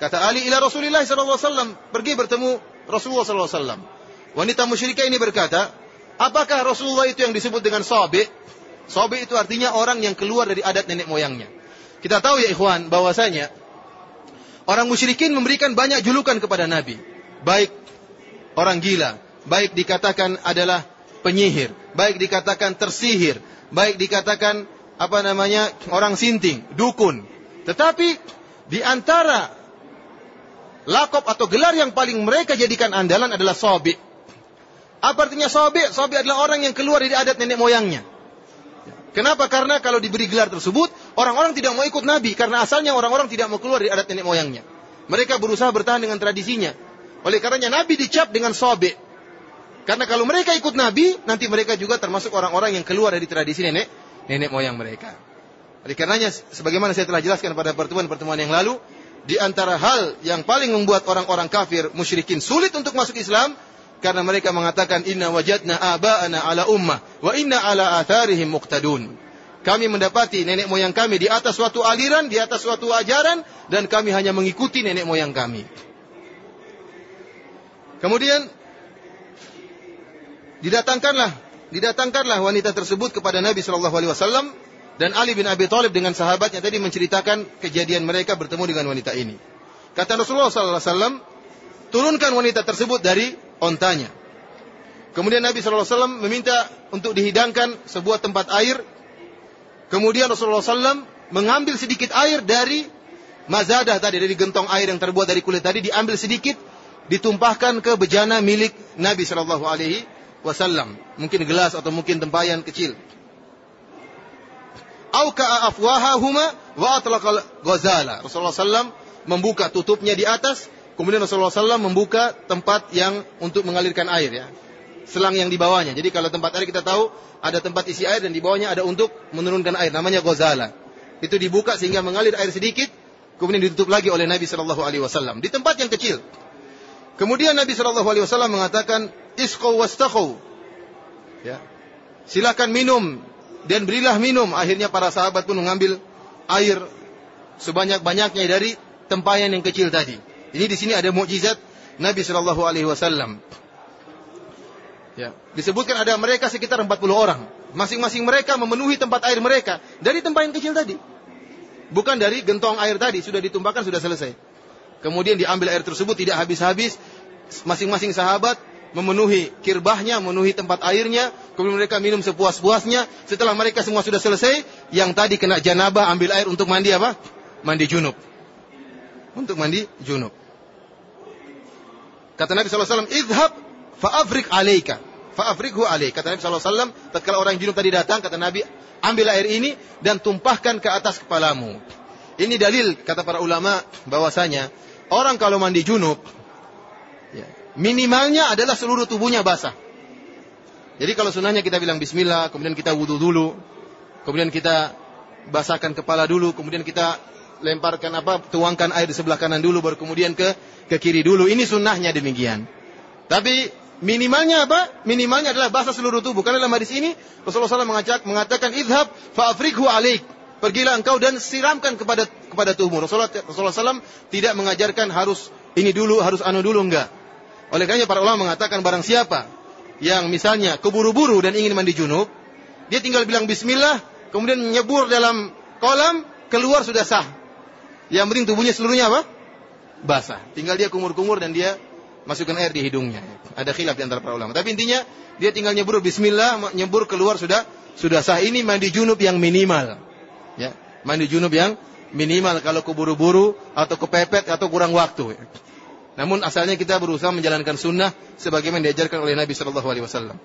Kata Ali ila Rasulullah sallallahu alaihi wasallam. Pergi bertemu Rasulullah sallallahu alaihi wasallam. Wanita musyrikah ini berkata, apakah Rasulullah itu yang disebut dengan sobe? Sobe itu artinya orang yang keluar dari adat nenek moyangnya. Kita tahu ya ikhwan, bahwasanya orang musyrikin memberikan banyak julukan kepada Nabi. Baik orang gila, baik dikatakan adalah penyihir, baik dikatakan tersihir, baik dikatakan apa namanya orang sinting, dukun. Tetapi di antara lakop atau gelar yang paling mereka jadikan andalan adalah sobi. Apa artinya sobi? Sobi adalah orang yang keluar dari adat nenek moyangnya. Kenapa? Karena kalau diberi gelar tersebut, orang-orang tidak mau ikut Nabi. Karena asalnya orang-orang tidak mau keluar dari adat nenek moyangnya. Mereka berusaha bertahan dengan tradisinya. Oleh karenanya Nabi dicap dengan sobe. Karena kalau mereka ikut Nabi, nanti mereka juga termasuk orang-orang yang keluar dari tradisi nenek nenek moyang mereka. Oleh karenanya, sebagaimana saya telah jelaskan pada pertemuan-pertemuan yang lalu, di antara hal yang paling membuat orang-orang kafir musyrikin sulit untuk masuk Islam karena mereka mengatakan inna wajadna aba'ana ala ummah wa inna ala atharihim muqtadun. Kami mendapati nenek moyang kami di atas suatu aliran, di atas suatu ajaran dan kami hanya mengikuti nenek moyang kami. Kemudian didatangkanlah didatangkanlah wanita tersebut kepada Nabi Shallallahu alaihi wasallam dan Ali bin Abi Thalib dengan sahabatnya tadi menceritakan kejadian mereka bertemu dengan wanita ini. Kata Rasulullah sallallahu alaihi wasallam, turunkan wanita tersebut dari ontanya. Kemudian Nabi SAW meminta untuk dihidangkan sebuah tempat air. Kemudian Rasulullah SAW mengambil sedikit air dari mazadah tadi, dari gentong air yang terbuat dari kulit tadi, diambil sedikit, ditumpahkan ke bejana milik Nabi Shallallahu Alaihi Wasallam. Mungkin gelas atau mungkin tempayan kecil. Auka afwahahuma wa atlaqal ghazala. Rasulullah SAW membuka tutupnya di atas, Kemudian Rasulullah SAW membuka tempat yang untuk mengalirkan air ya. Selang yang di bawahnya. Jadi kalau tempat air kita tahu ada tempat isi air dan di bawahnya ada untuk menurunkan air. Namanya gozala. Itu dibuka sehingga mengalir air sedikit. Kemudian ditutup lagi oleh Nabi Shallallahu Alaihi Wasallam di tempat yang kecil. Kemudian Nabi Shallallahu Alaihi Wasallam mengatakan isko wastakhu. Ya. Silakan minum dan berilah minum. Akhirnya para sahabat pun mengambil air sebanyak-banyaknya dari tempayan yang kecil tadi. Ini di sini ada mukjizat Nabi Shallallahu Alaihi Wasallam. Ya, disebutkan ada mereka sekitar 40 orang. Masing-masing mereka memenuhi tempat air mereka dari tempat yang kecil tadi. Bukan dari gentong air tadi, sudah ditumpahkan, sudah selesai. Kemudian diambil air tersebut tidak habis-habis. Masing-masing sahabat memenuhi kirbahnya, memenuhi tempat airnya. Kemudian mereka minum sepuas-puasnya. Setelah mereka semua sudah selesai, yang tadi kena janabah ambil air untuk mandi apa? Mandi junub. Untuk mandi junub. Kata Nabi SAW, idhab fa'afrik alaika. Fa'afrikhu alaika. Kata Nabi SAW, tatkala orang junub tadi datang, kata Nabi, ambil air ini dan tumpahkan ke atas kepalamu. Ini dalil, kata para ulama, bahwasanya orang kalau mandi junub, minimalnya adalah seluruh tubuhnya basah. Jadi kalau sunnahnya kita bilang bismillah, kemudian kita wudhu dulu, kemudian kita basahkan kepala dulu, kemudian kita lemparkan apa, tuangkan air di sebelah kanan dulu, baru kemudian ke ke kiri dulu. Ini sunnahnya demikian. Tapi minimalnya apa? Minimalnya adalah basah seluruh tubuh. Karena dalam hadis ini Rasulullah SAW mengajak, mengatakan idhab fa'afrikhu alaik. Pergilah engkau dan siramkan kepada kepada tubuhmu. Rasulullah, Rasulullah SAW tidak mengajarkan harus ini dulu, harus anu dulu enggak. Oleh karena para ulama mengatakan barang siapa yang misalnya keburu-buru dan ingin mandi junub, dia tinggal bilang bismillah, kemudian nyebur dalam kolam, keluar sudah sah. Yang penting tubuhnya seluruhnya apa? basah. Tinggal dia kumur-kumur dan dia masukkan air di hidungnya. Ada khilaf di antara para ulama. Tapi intinya dia tinggal nyebur bismillah, nyebur keluar sudah sudah sah. Ini mandi junub yang minimal. Ya, mandi junub yang minimal kalau keburu-buru atau kepepet atau kurang waktu. Namun asalnya kita berusaha menjalankan sunnah sebagaimana diajarkan oleh Nabi Shallallahu Alaihi Wasallam.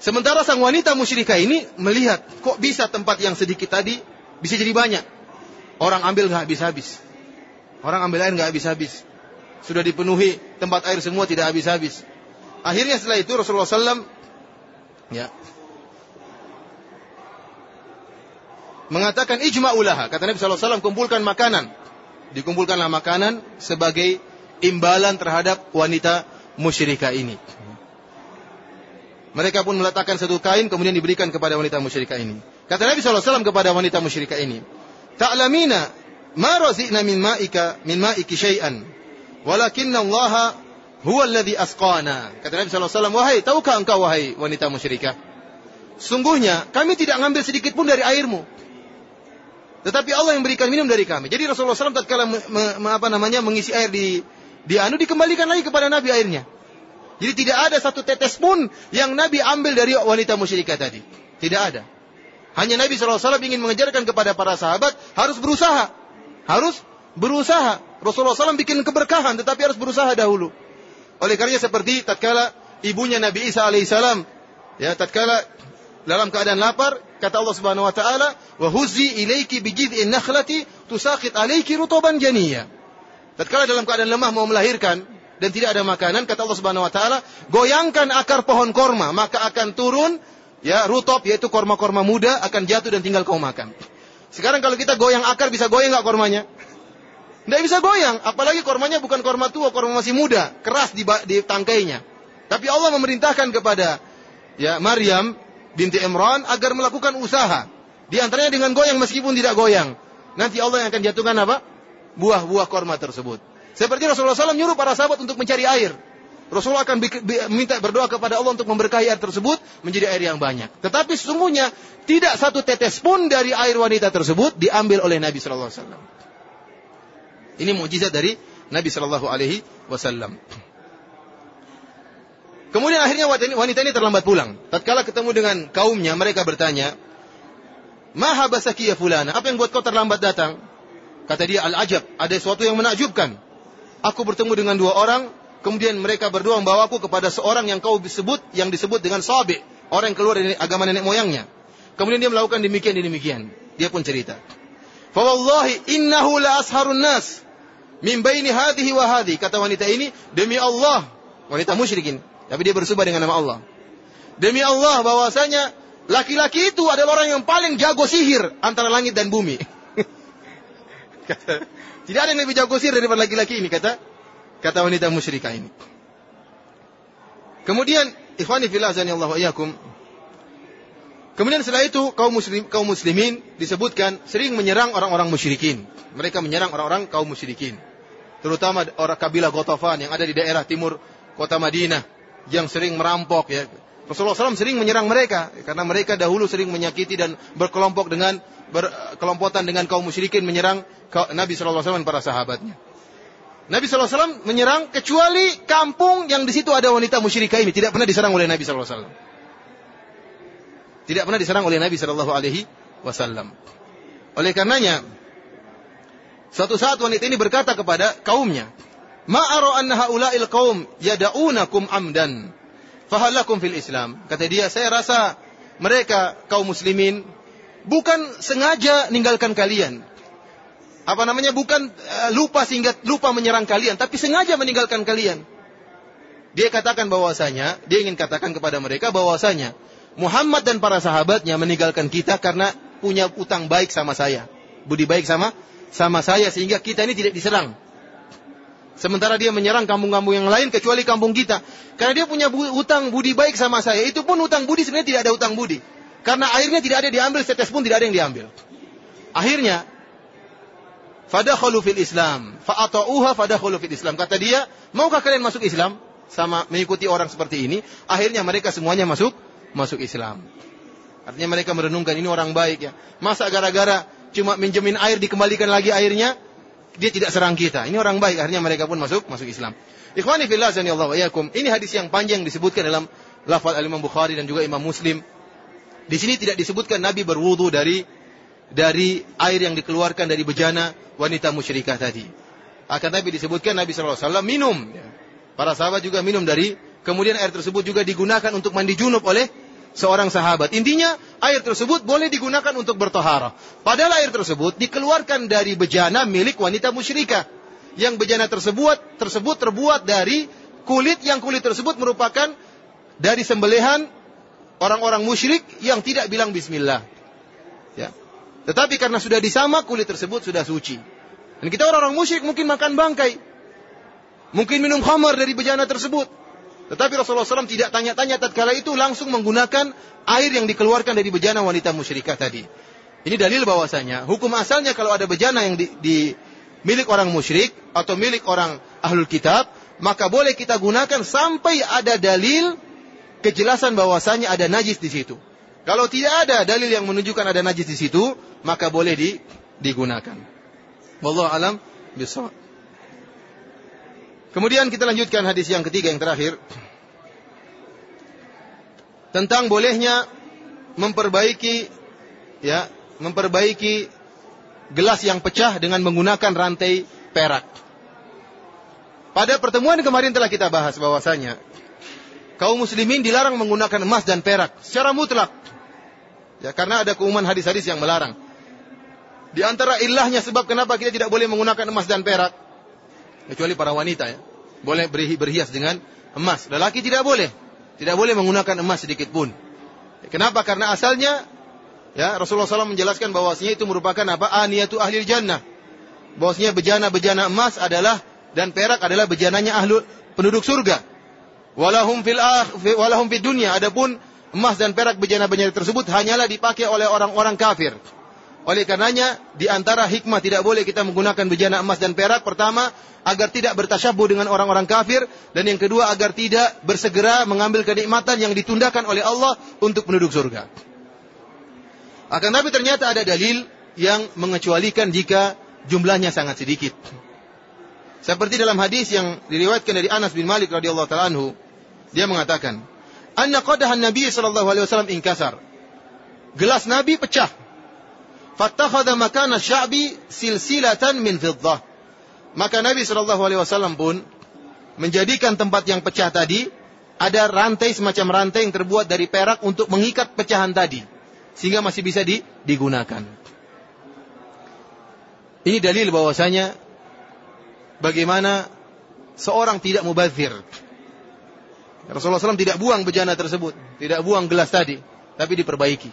Sementara sang wanita musyrikah ini melihat kok bisa tempat yang sedikit tadi bisa jadi banyak. Orang ambil nggak habis-habis. Orang ambil air nggak habis-habis. Sudah dipenuhi tempat air semua tidak habis-habis. Akhirnya setelah itu Rasulullah SAW ya, mengatakan ijma'ulaha. Kata Nabi SAW, kumpulkan makanan. Dikumpulkanlah makanan sebagai imbalan terhadap wanita musyrikah ini. Mereka pun meletakkan satu kain kemudian diberikan kepada wanita musyrikah ini. Kata Nabi SAW kepada wanita musyrikah ini, Ta'lamina ma razina min ma'ika min ma'iki syai'an walakinna Allah huwa alladhi asqana. Kata Nabi SAW, wahai, tahukah engkau wahai wanita musyrikah? Sungguhnya kami tidak ngambil sedikit pun dari airmu. Tetapi Allah yang berikan minum dari kami. Jadi Rasulullah SAW tatkala me, me, apa namanya mengisi air di di anu dikembalikan lagi kepada Nabi airnya. Jadi tidak ada satu tetes pun yang Nabi ambil dari wanita musyrikah tadi. Tidak ada. Hanya Nabi SAW ingin mengejarkan kepada para sahabat harus berusaha. Harus berusaha. Rasulullah SAW bikin keberkahan tetapi harus berusaha dahulu. Oleh karenanya seperti tatkala ibunya Nabi Isa alaihissalam ya tatkala dalam keadaan lapar kata Allah Subhanahu wa taala wa huzzi ilaiki bi jid'in nakhlati tusaqit alayki rutuban janiyya. Tatkala dalam keadaan lemah mau melahirkan, dan tidak ada makanan, kata Allah Subhanahu wa taala, goyangkan akar pohon korma, maka akan turun ya rutop yaitu korma-korma muda akan jatuh dan tinggal kau makan. Sekarang kalau kita goyang akar bisa goyang nggak kormanya? Tidak bisa goyang, apalagi kormanya bukan korma tua, korma masih muda, keras di, di tangkainya. Tapi Allah memerintahkan kepada ya Maryam binti Imran agar melakukan usaha. Di antaranya dengan goyang meskipun tidak goyang. Nanti Allah yang akan jatuhkan apa? Buah-buah korma tersebut. Seperti Rasulullah SAW nyuruh para sahabat untuk mencari air. Rasulullah akan minta berdoa kepada Allah untuk memberkahi air tersebut menjadi air yang banyak. Tetapi sesungguhnya tidak satu tetes pun dari air wanita tersebut diambil oleh Nabi Wasallam. Ini mujizat dari Nabi Shallallahu Alaihi Wasallam. Kemudian akhirnya wanita ini terlambat pulang. Tatkala ketemu dengan kaumnya, mereka bertanya, Maha basaki ya fulana, apa yang buat kau terlambat datang? Kata dia, al-ajab, ada sesuatu yang menakjubkan. Aku bertemu dengan dua orang, kemudian mereka berdua membawaku kepada seorang yang kau sebut, yang disebut dengan Sabi, orang yang keluar dari agama nenek moyangnya. Kemudian dia melakukan demikian dan demikian. Dia pun cerita. Fawallahi innahu la asharun nas min baini hadhihi wa hadhi. Kata wanita ini, demi Allah, wanita musyrikin, tapi dia bersumpah dengan nama Allah. Demi Allah bahwasanya laki-laki itu adalah orang yang paling jago sihir antara langit dan bumi. Tidak ada yang lebih jago sihir daripada laki-laki ini kata kata wanita musyrikah ini. Kemudian ikhwani fillah Allah iyyakum. Kemudian setelah itu kaum muslim kaum muslimin disebutkan sering menyerang orang-orang musyrikin. Mereka menyerang orang-orang kaum musyrikin. Terutama orang kabilah Gotofan yang ada di daerah timur kota Madinah yang sering merampok ya. Rasulullah SAW sering menyerang mereka karena mereka dahulu sering menyakiti dan berkelompok dengan berkelompotan dengan kaum musyrikin menyerang Nabi SAW dan para sahabatnya. Nabi SAW menyerang kecuali kampung yang di situ ada wanita musyrikah ini tidak pernah diserang oleh Nabi SAW. Tidak pernah diserang oleh Nabi SAW. Oleh karenanya, suatu saat wanita ini berkata kepada kaumnya, Ma'aro anna haula'il kaum yada'unakum amdan. Fahalakum fil Islam. Kata dia, saya rasa mereka kaum muslimin bukan sengaja ninggalkan kalian apa namanya bukan uh, lupa sehingga lupa menyerang kalian, tapi sengaja meninggalkan kalian. Dia katakan bahwasanya, dia ingin katakan kepada mereka bahwasanya Muhammad dan para sahabatnya meninggalkan kita karena punya utang baik sama saya, budi baik sama sama saya sehingga kita ini tidak diserang. Sementara dia menyerang kampung-kampung yang lain kecuali kampung kita. Karena dia punya utang budi baik sama saya. Itu pun utang budi sebenarnya tidak ada utang budi. Karena airnya tidak ada diambil, setes pun tidak ada yang diambil. Akhirnya Fadakhalu fil Islam. Fa'ata'uha fadakhalu fil Islam. Kata dia, maukah kalian masuk Islam? Sama mengikuti orang seperti ini. Akhirnya mereka semuanya masuk masuk Islam. Artinya mereka merenungkan ini orang baik ya. Masa gara-gara cuma minjemin air dikembalikan lagi airnya, dia tidak serang kita. Ini orang baik. Akhirnya mereka pun masuk masuk Islam. Ikhwani fillah Allah wa. Ini hadis yang panjang disebutkan dalam lafaz Al-Imam Bukhari dan juga Imam Muslim. Di sini tidak disebutkan Nabi berwudu dari dari air yang dikeluarkan dari bejana wanita musyrikah tadi. Akan tapi disebutkan Nabi SAW minum. Para sahabat juga minum dari, kemudian air tersebut juga digunakan untuk mandi junub oleh seorang sahabat. Intinya air tersebut boleh digunakan untuk bertohara. Padahal air tersebut dikeluarkan dari bejana milik wanita musyrikah. yang bejana tersebut tersebut terbuat dari kulit yang kulit tersebut merupakan dari sembelihan orang-orang musyrik yang tidak bilang bismillah. Ya. Tetapi karena sudah disama kulit tersebut sudah suci. Dan kita orang-orang musyrik mungkin makan bangkai. Mungkin minum khamar dari bejana tersebut. Tetapi Rasulullah SAW tidak tanya-tanya tatkala itu langsung menggunakan air yang dikeluarkan dari bejana wanita musyrikah tadi. Ini dalil bahwasanya hukum asalnya kalau ada bejana yang di, di milik orang musyrik atau milik orang ahlul kitab, maka boleh kita gunakan sampai ada dalil kejelasan bahwasanya ada najis di situ. Kalau tidak ada dalil yang menunjukkan ada najis di situ, maka boleh di, digunakan. Wallahu alam bisawab. Kemudian kita lanjutkan hadis yang ketiga yang terakhir. Tentang bolehnya memperbaiki ya, memperbaiki gelas yang pecah dengan menggunakan rantai perak. Pada pertemuan kemarin telah kita bahas bahwasanya kaum muslimin dilarang menggunakan emas dan perak secara mutlak. Ya, karena ada keumuman hadis-hadis yang melarang. Di antara ilahnya sebab kenapa kita tidak boleh menggunakan emas dan perak kecuali para wanita ya. Boleh berhias dengan emas. Lelaki tidak boleh. Tidak boleh menggunakan emas sedikit pun. Kenapa? Karena asalnya ya Rasulullah SAW menjelaskan bahwasanya itu merupakan apa? Aniyatu ahli jannah. Bahwasanya bejana-bejana emas adalah dan perak adalah bejananya ahlu penduduk surga. Walahum fil walahum fid dunya. Adapun emas dan perak bejana-bejana tersebut hanyalah dipakai oleh orang-orang kafir. Oleh karenanya, di antara hikmah tidak boleh kita menggunakan bejana emas dan perak. Pertama, agar tidak bertasyabuh dengan orang-orang kafir. Dan yang kedua, agar tidak bersegera mengambil kenikmatan yang ditundakan oleh Allah untuk penduduk surga. Akan tapi ternyata ada dalil yang mengecualikan jika jumlahnya sangat sedikit. Seperti dalam hadis yang diriwayatkan dari Anas bin Malik radhiyallahu taala anhu, dia mengatakan, "Anna qadahan Nabi sallallahu alaihi wasallam inkasar." Gelas Nabi pecah fattakhadha makana sya'bi silsilatan min fiddah. Maka Nabi sallallahu alaihi wasallam pun menjadikan tempat yang pecah tadi ada rantai semacam rantai yang terbuat dari perak untuk mengikat pecahan tadi sehingga masih bisa di, digunakan. Ini dalil bahwasanya bagaimana seorang tidak mubazir. Rasulullah SAW tidak buang bejana tersebut, tidak buang gelas tadi, tapi diperbaiki.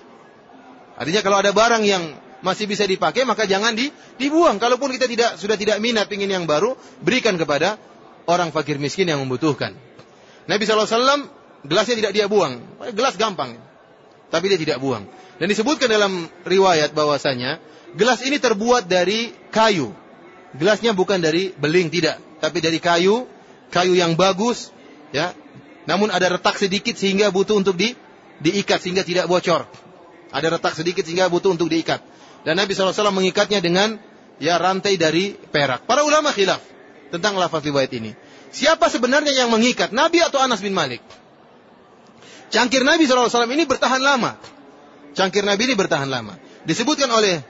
Artinya kalau ada barang yang masih bisa dipakai maka jangan di, dibuang. Kalaupun kita tidak sudah tidak minat ingin yang baru, berikan kepada orang fakir miskin yang membutuhkan. Nabi SAW gelasnya tidak dia buang, gelas gampang, tapi dia tidak buang. Dan disebutkan dalam riwayat bahwasanya gelas ini terbuat dari kayu. Gelasnya bukan dari beling tidak, tapi dari kayu, kayu yang bagus, ya. Namun ada retak sedikit sehingga butuh untuk di diikat sehingga tidak bocor. Ada retak sedikit sehingga butuh untuk diikat. Dan Nabi SAW mengikatnya dengan ya rantai dari perak. Para ulama khilaf tentang lafaz riwayat ini. Siapa sebenarnya yang mengikat? Nabi atau Anas bin Malik? Cangkir Nabi SAW ini bertahan lama. Cangkir Nabi ini bertahan lama. Disebutkan oleh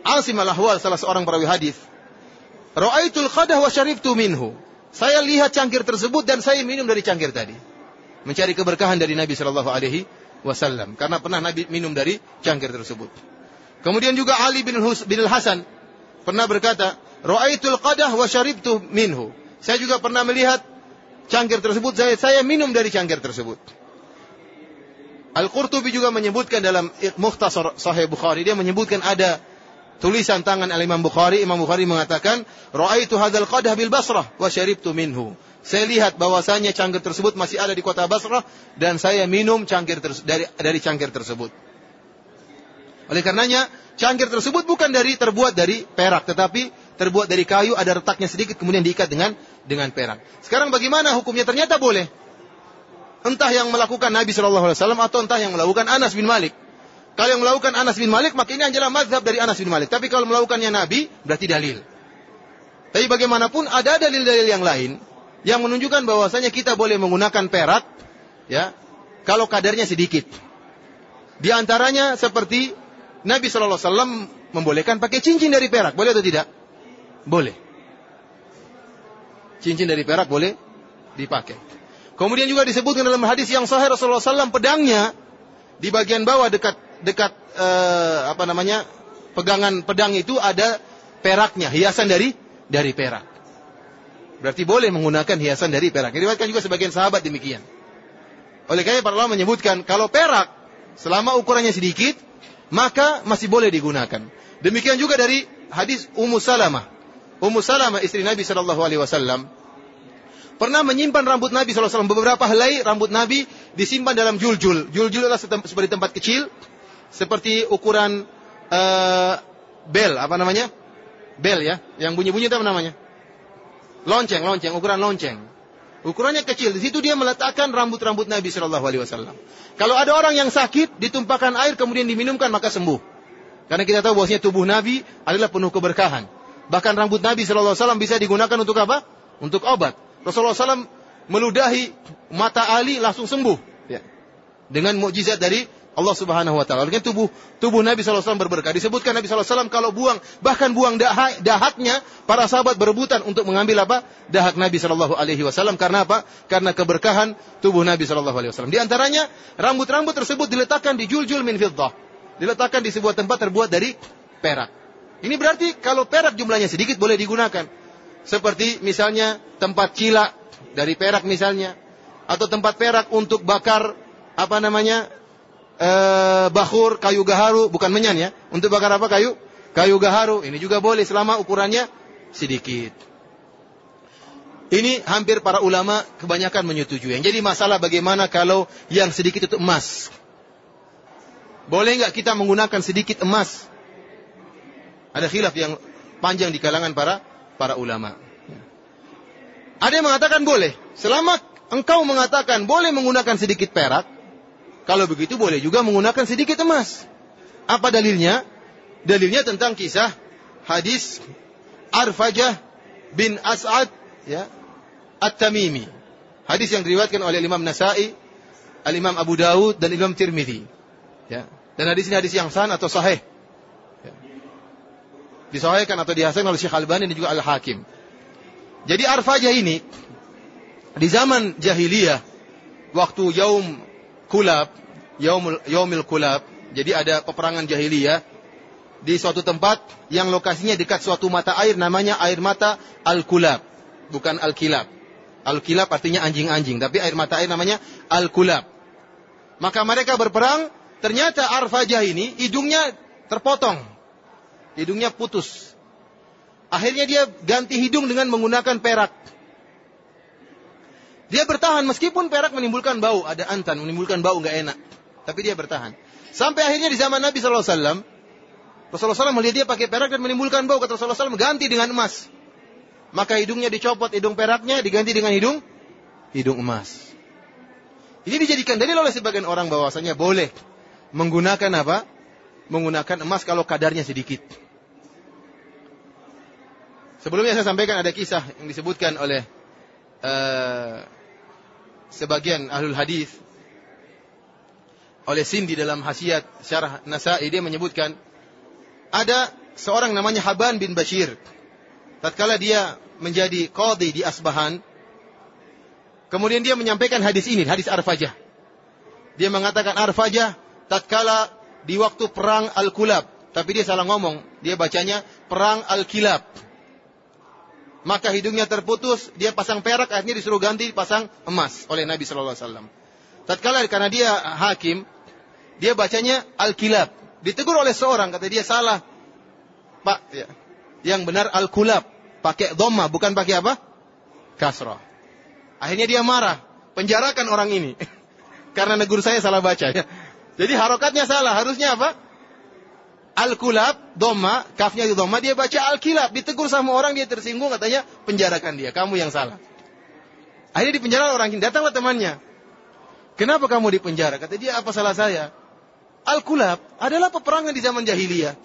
Asim al-Ahwal, salah seorang perawi hadis. Ra'aitul qadah wa syaribtu minhu. Saya lihat cangkir tersebut dan saya minum dari cangkir tadi. Mencari keberkahan dari Nabi Shallallahu Alaihi Wasallam karena pernah Nabi minum dari cangkir tersebut. Kemudian juga Ali bin, Hasan pernah berkata, "Ra'aitul qadah wa syaribtu minhu." Saya juga pernah melihat cangkir tersebut, saya saya minum dari cangkir tersebut. Al-Qurtubi juga menyebutkan dalam Mukhtasar Sahih Bukhari, dia menyebutkan ada tulisan tangan Al-Imam Bukhari, Imam Bukhari mengatakan, "Ra'aitu hadzal qadah bil Basrah wa syaribtu minhu." Saya lihat bahwasanya cangkir tersebut masih ada di kota Basrah dan saya minum cangkir dari dari cangkir tersebut. Oleh karenanya, cangkir tersebut bukan dari terbuat dari perak, tetapi terbuat dari kayu, ada retaknya sedikit, kemudian diikat dengan dengan perak. Sekarang bagaimana hukumnya? Ternyata boleh. Entah yang melakukan Nabi Shallallahu Alaihi Wasallam atau entah yang melakukan Anas bin Malik. Kalau yang melakukan Anas bin Malik, maka ini adalah mazhab dari Anas bin Malik. Tapi kalau melakukannya Nabi, berarti dalil. Tapi bagaimanapun ada dalil-dalil yang lain yang menunjukkan bahwasanya kita boleh menggunakan perak, ya, kalau kadarnya sedikit. Di antaranya seperti Nabi Wasallam membolehkan pakai cincin dari perak, boleh atau tidak? Boleh. Cincin dari perak boleh dipakai. Kemudian juga disebutkan dalam hadis yang sahih Rasulullah SAW pedangnya di bagian bawah dekat dekat eh, apa namanya pegangan pedang itu ada peraknya, hiasan dari dari perak. Berarti boleh menggunakan hiasan dari perak. Diriwayatkan juga sebagian sahabat demikian. Oleh karena para ulama menyebutkan kalau perak selama ukurannya sedikit maka masih boleh digunakan. Demikian juga dari hadis Ummu Salamah. Ummu Salamah istri Nabi Shallallahu Alaihi Wasallam pernah menyimpan rambut Nabi SAW. Beberapa helai rambut Nabi disimpan dalam juljul. Juljul adalah seperti tempat kecil, seperti ukuran uh, bel, apa namanya? Bel ya, yang bunyi-bunyi itu apa namanya? Lonceng, lonceng, ukuran lonceng. Ukurannya kecil. Di situ dia meletakkan rambut-rambut Nabi Shallallahu Alaihi Wasallam. Kalau ada orang yang sakit, ditumpahkan air kemudian diminumkan maka sembuh. Karena kita tahu bahwasanya tubuh Nabi adalah penuh keberkahan. Bahkan rambut Nabi Shallallahu Alaihi Wasallam bisa digunakan untuk apa? Untuk obat. Rasulullah SAW meludahi mata Ali langsung sembuh. Ya. Dengan mukjizat dari Allah Subhanahu wa taala. Dengan tubuh tubuh Nabi SAW berberkah. Disebutkan Nabi SAW kalau buang bahkan buang dahak, dahaknya para sahabat berebutan untuk mengambil apa? Dahak Nabi SAW alaihi wasallam karena apa? Karena keberkahan tubuh Nabi SAW alaihi wasallam. Di antaranya rambut-rambut tersebut diletakkan di juljul min fiddah. Diletakkan di sebuah tempat terbuat dari perak. Ini berarti kalau perak jumlahnya sedikit boleh digunakan. Seperti misalnya tempat cila dari perak misalnya. Atau tempat perak untuk bakar apa namanya e, bakhur kayu gaharu bukan menyan ya. Untuk bakar apa kayu? Kayu gaharu. Ini juga boleh selama ukurannya sedikit. Ini hampir para ulama kebanyakan menyetujui. Yang jadi masalah bagaimana kalau yang sedikit itu emas. Boleh nggak kita menggunakan sedikit emas? Ada khilaf yang panjang di kalangan para para ulama. Ada yang mengatakan boleh. Selama engkau mengatakan boleh menggunakan sedikit perak, kalau begitu boleh juga menggunakan sedikit emas. Apa dalilnya? Dalilnya tentang kisah hadis Arfajah bin As'ad ya, At-Tamimi. Hadis yang diriwayatkan oleh Imam Nasai, Al-Imam Abu Dawud dan Imam Tirmidzi. Ya. Dan hadis ini hadis yang sah atau sahih disahihkan atau dihasan oleh Syekh Albani dan juga Al-Hakim. Jadi Arfajah ini di zaman jahiliyah waktu Yaum Kulab, Yaumul Yaumil Kulab, jadi ada peperangan jahiliyah di suatu tempat yang lokasinya dekat suatu mata air namanya air mata Al-Kulab, bukan Al-Kilab. Al-Kilab artinya anjing-anjing, tapi air mata air namanya Al-Kulab. Maka mereka berperang, ternyata Arfajah ini hidungnya terpotong hidungnya putus. Akhirnya dia ganti hidung dengan menggunakan perak. Dia bertahan meskipun perak menimbulkan bau, ada antan, menimbulkan bau nggak enak. Tapi dia bertahan. Sampai akhirnya di zaman Nabi SAW, Rasulullah SAW melihat dia pakai perak dan menimbulkan bau. Kata Rasulullah SAW, ganti dengan emas. Maka hidungnya dicopot, hidung peraknya diganti dengan hidung hidung emas. Ini dijadikan dalil oleh sebagian orang bahwasanya boleh menggunakan apa? Menggunakan emas kalau kadarnya sedikit. Sebelumnya saya sampaikan ada kisah yang disebutkan oleh uh, sebagian ahlul hadis oleh Sindi dalam hasiat syarah Nasa'i dia menyebutkan ada seorang namanya Haban bin Bashir. Tatkala dia menjadi qadhi di Asbahan, kemudian dia menyampaikan hadis ini, hadis Arfajah. Dia mengatakan Arfajah tatkala di waktu perang Al-Kulab, tapi dia salah ngomong, dia bacanya perang Al-Kilab maka hidungnya terputus, dia pasang perak, akhirnya disuruh ganti pasang emas oleh Nabi Shallallahu Alaihi Wasallam. Tatkala karena dia hakim, dia bacanya al-kilab. Ditegur oleh seorang, kata dia salah. Pak, ya. yang benar al-kulab. Pakai doma, bukan pakai apa? Kasrah. Akhirnya dia marah. Penjarakan orang ini. karena negur saya salah baca. Ya. Jadi harokatnya salah. Harusnya apa? Al-Kulab, doma, kafnya di doma, dia baca Al-Kilab. Ditegur sama orang, dia tersinggung, katanya penjarakan dia. Kamu yang salah. Akhirnya dipenjara orang ini. Datanglah temannya. Kenapa kamu dipenjara? Kata dia, apa salah saya? Al-Kulab adalah peperangan di zaman jahiliyah.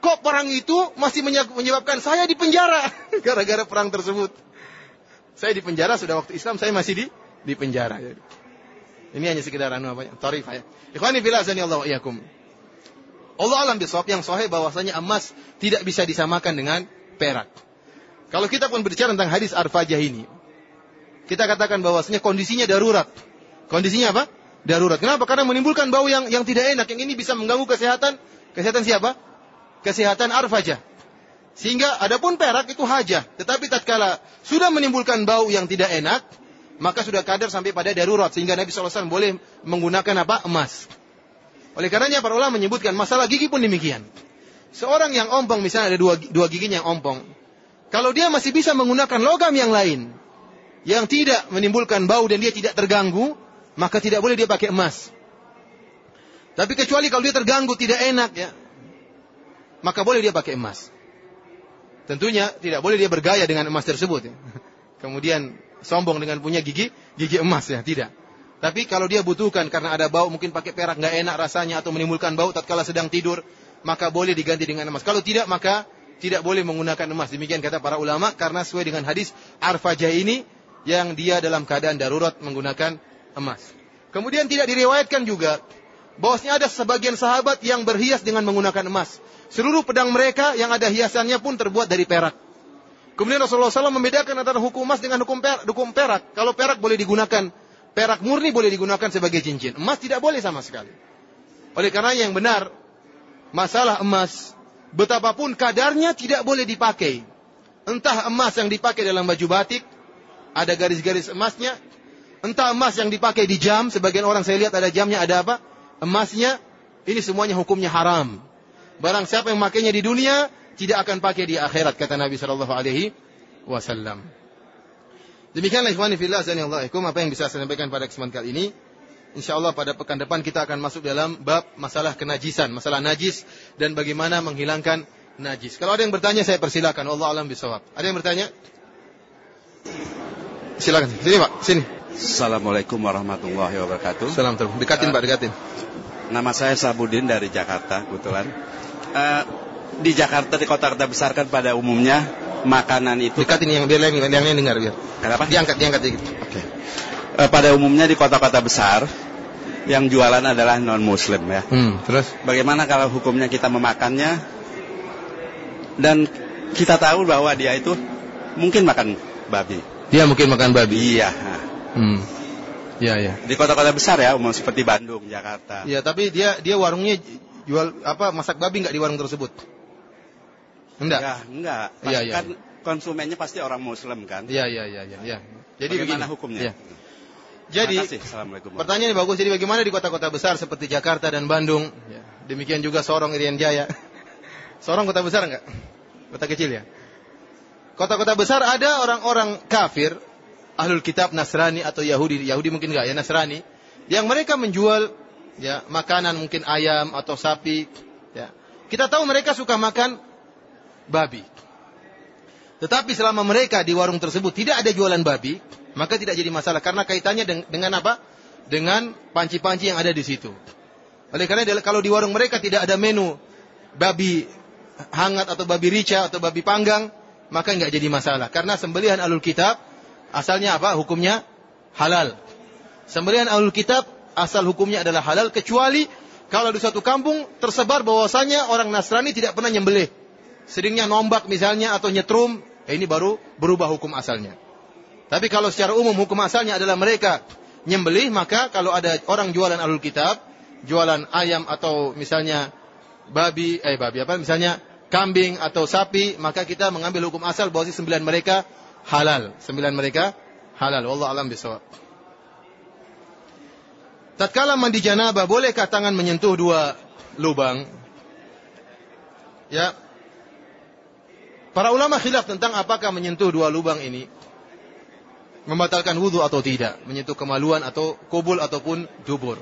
Kok perang itu masih menyebabkan saya dipenjara? Gara-gara perang tersebut. Saya dipenjara sudah waktu Islam, saya masih di di penjara. Ini hanya sekedar anu apa ya? Tarif ya. Ikhwani fillah Allah iyakum. Allah alam bisawab yang sahih bahwasanya emas tidak bisa disamakan dengan perak. Kalau kita pun berbicara tentang hadis Arfajah ini, kita katakan bahwasanya kondisinya darurat. Kondisinya apa? Darurat. Kenapa? Karena menimbulkan bau yang yang tidak enak. Yang ini bisa mengganggu kesehatan. Kesehatan siapa? Kesehatan Arfajah. Sehingga adapun perak itu hajah. Tetapi tatkala sudah menimbulkan bau yang tidak enak, maka sudah kadar sampai pada darurat. Sehingga Nabi SAW boleh menggunakan apa? Emas. Oleh karenanya para ulama menyebutkan masalah gigi pun demikian. Seorang yang ompong, misalnya ada dua, dua giginya yang ompong. Kalau dia masih bisa menggunakan logam yang lain, yang tidak menimbulkan bau dan dia tidak terganggu, maka tidak boleh dia pakai emas. Tapi kecuali kalau dia terganggu, tidak enak ya, maka boleh dia pakai emas. Tentunya tidak boleh dia bergaya dengan emas tersebut. Ya. Kemudian sombong dengan punya gigi gigi emas ya, tidak. Tapi kalau dia butuhkan karena ada bau mungkin pakai perak nggak enak rasanya atau menimbulkan bau tatkala sedang tidur, maka boleh diganti dengan emas. Kalau tidak maka tidak boleh menggunakan emas. Demikian kata para ulama karena sesuai dengan hadis Arfajah ini yang dia dalam keadaan darurat menggunakan emas. Kemudian tidak diriwayatkan juga bahwasanya ada sebagian sahabat yang berhias dengan menggunakan emas. Seluruh pedang mereka yang ada hiasannya pun terbuat dari perak. Kemudian Rasulullah SAW membedakan antara hukum emas dengan hukum perak. Hukum perak. Kalau perak boleh digunakan, perak murni boleh digunakan sebagai cincin. Emas tidak boleh sama sekali. Oleh karena yang benar, masalah emas, betapapun kadarnya tidak boleh dipakai. Entah emas yang dipakai dalam baju batik, ada garis-garis emasnya. Entah emas yang dipakai di jam, sebagian orang saya lihat ada jamnya, ada apa? Emasnya, ini semuanya hukumnya haram. Barang siapa yang memakainya di dunia tidak akan pakai di akhirat kata Nabi sallallahu alaihi wasallam. Demikianlah ikhwani fillah azanillahu apa yang bisa saya sampaikan pada kesempatan kali ini. Insyaallah pada pekan depan kita akan masuk dalam bab masalah kenajisan, masalah najis dan bagaimana menghilangkan najis. Kalau ada yang bertanya saya persilakan. Allah alam bisawab. Ada yang bertanya? Silakan. Sini Pak, sini. Assalamualaikum warahmatullahi wabarakatuh. Salam Dekatin Pak, dekatin. Nama saya Sabudin dari Jakarta, kebetulan uh, di Jakarta di kota-kota besar kan pada umumnya makanan itu dekat ini yang biar yang, yang, yang dengar biar kenapa diangkat diangkat dikit oke okay. uh, pada umumnya di kota-kota besar yang jualan adalah non muslim ya hmm, terus bagaimana kalau hukumnya kita memakannya dan kita tahu bahwa dia itu mungkin makan babi dia mungkin makan babi iya hmm. Ya, ya. Di kota-kota besar ya, umum seperti Bandung, Jakarta. Ya, tapi dia dia warungnya jual apa masak babi nggak di warung tersebut? Enggak. Ya, enggak. Ya, ya, kan ya. konsumennya pasti orang muslim kan? Iya, iya, iya, iya. Ya. Jadi bagaimana begini, hukumnya? Ya. Jadi. Pertanyaan ini bagus. Jadi bagaimana di kota-kota besar seperti Jakarta dan Bandung? Ya. Demikian juga Sorong, Irian Jaya. Sorong kota besar enggak? Kota kecil ya? Kota-kota besar ada orang-orang kafir, ahlul kitab Nasrani atau Yahudi. Yahudi mungkin enggak ya, Nasrani. Yang mereka menjual ya makanan mungkin ayam atau sapi ya kita tahu mereka suka makan babi. Tetapi selama mereka di warung tersebut tidak ada jualan babi maka tidak jadi masalah. Karena kaitannya dengan apa? Dengan panci-panci yang ada di situ. Oleh karena kalau di warung mereka tidak ada menu babi hangat atau babi rica atau babi panggang maka nggak jadi masalah. Karena sembelihan alul kitab asalnya apa? Hukumnya halal. Sembelihan alul kitab asal hukumnya adalah halal kecuali kalau di suatu kampung tersebar bahwasanya orang Nasrani tidak pernah nyembelih. Seringnya nombak misalnya atau nyetrum, eh, ini baru berubah hukum asalnya. Tapi kalau secara umum hukum asalnya adalah mereka nyembelih, maka kalau ada orang jualan alul kitab, jualan ayam atau misalnya babi, eh babi apa, misalnya kambing atau sapi, maka kita mengambil hukum asal bahwa sembilan mereka halal. Sembilan mereka halal. Wallah alam bisawab. Tatkala mandi janabah, bolehkah tangan menyentuh dua lubang? Ya. Para ulama khilaf tentang apakah menyentuh dua lubang ini membatalkan wudhu atau tidak, menyentuh kemaluan atau kubul ataupun dubur.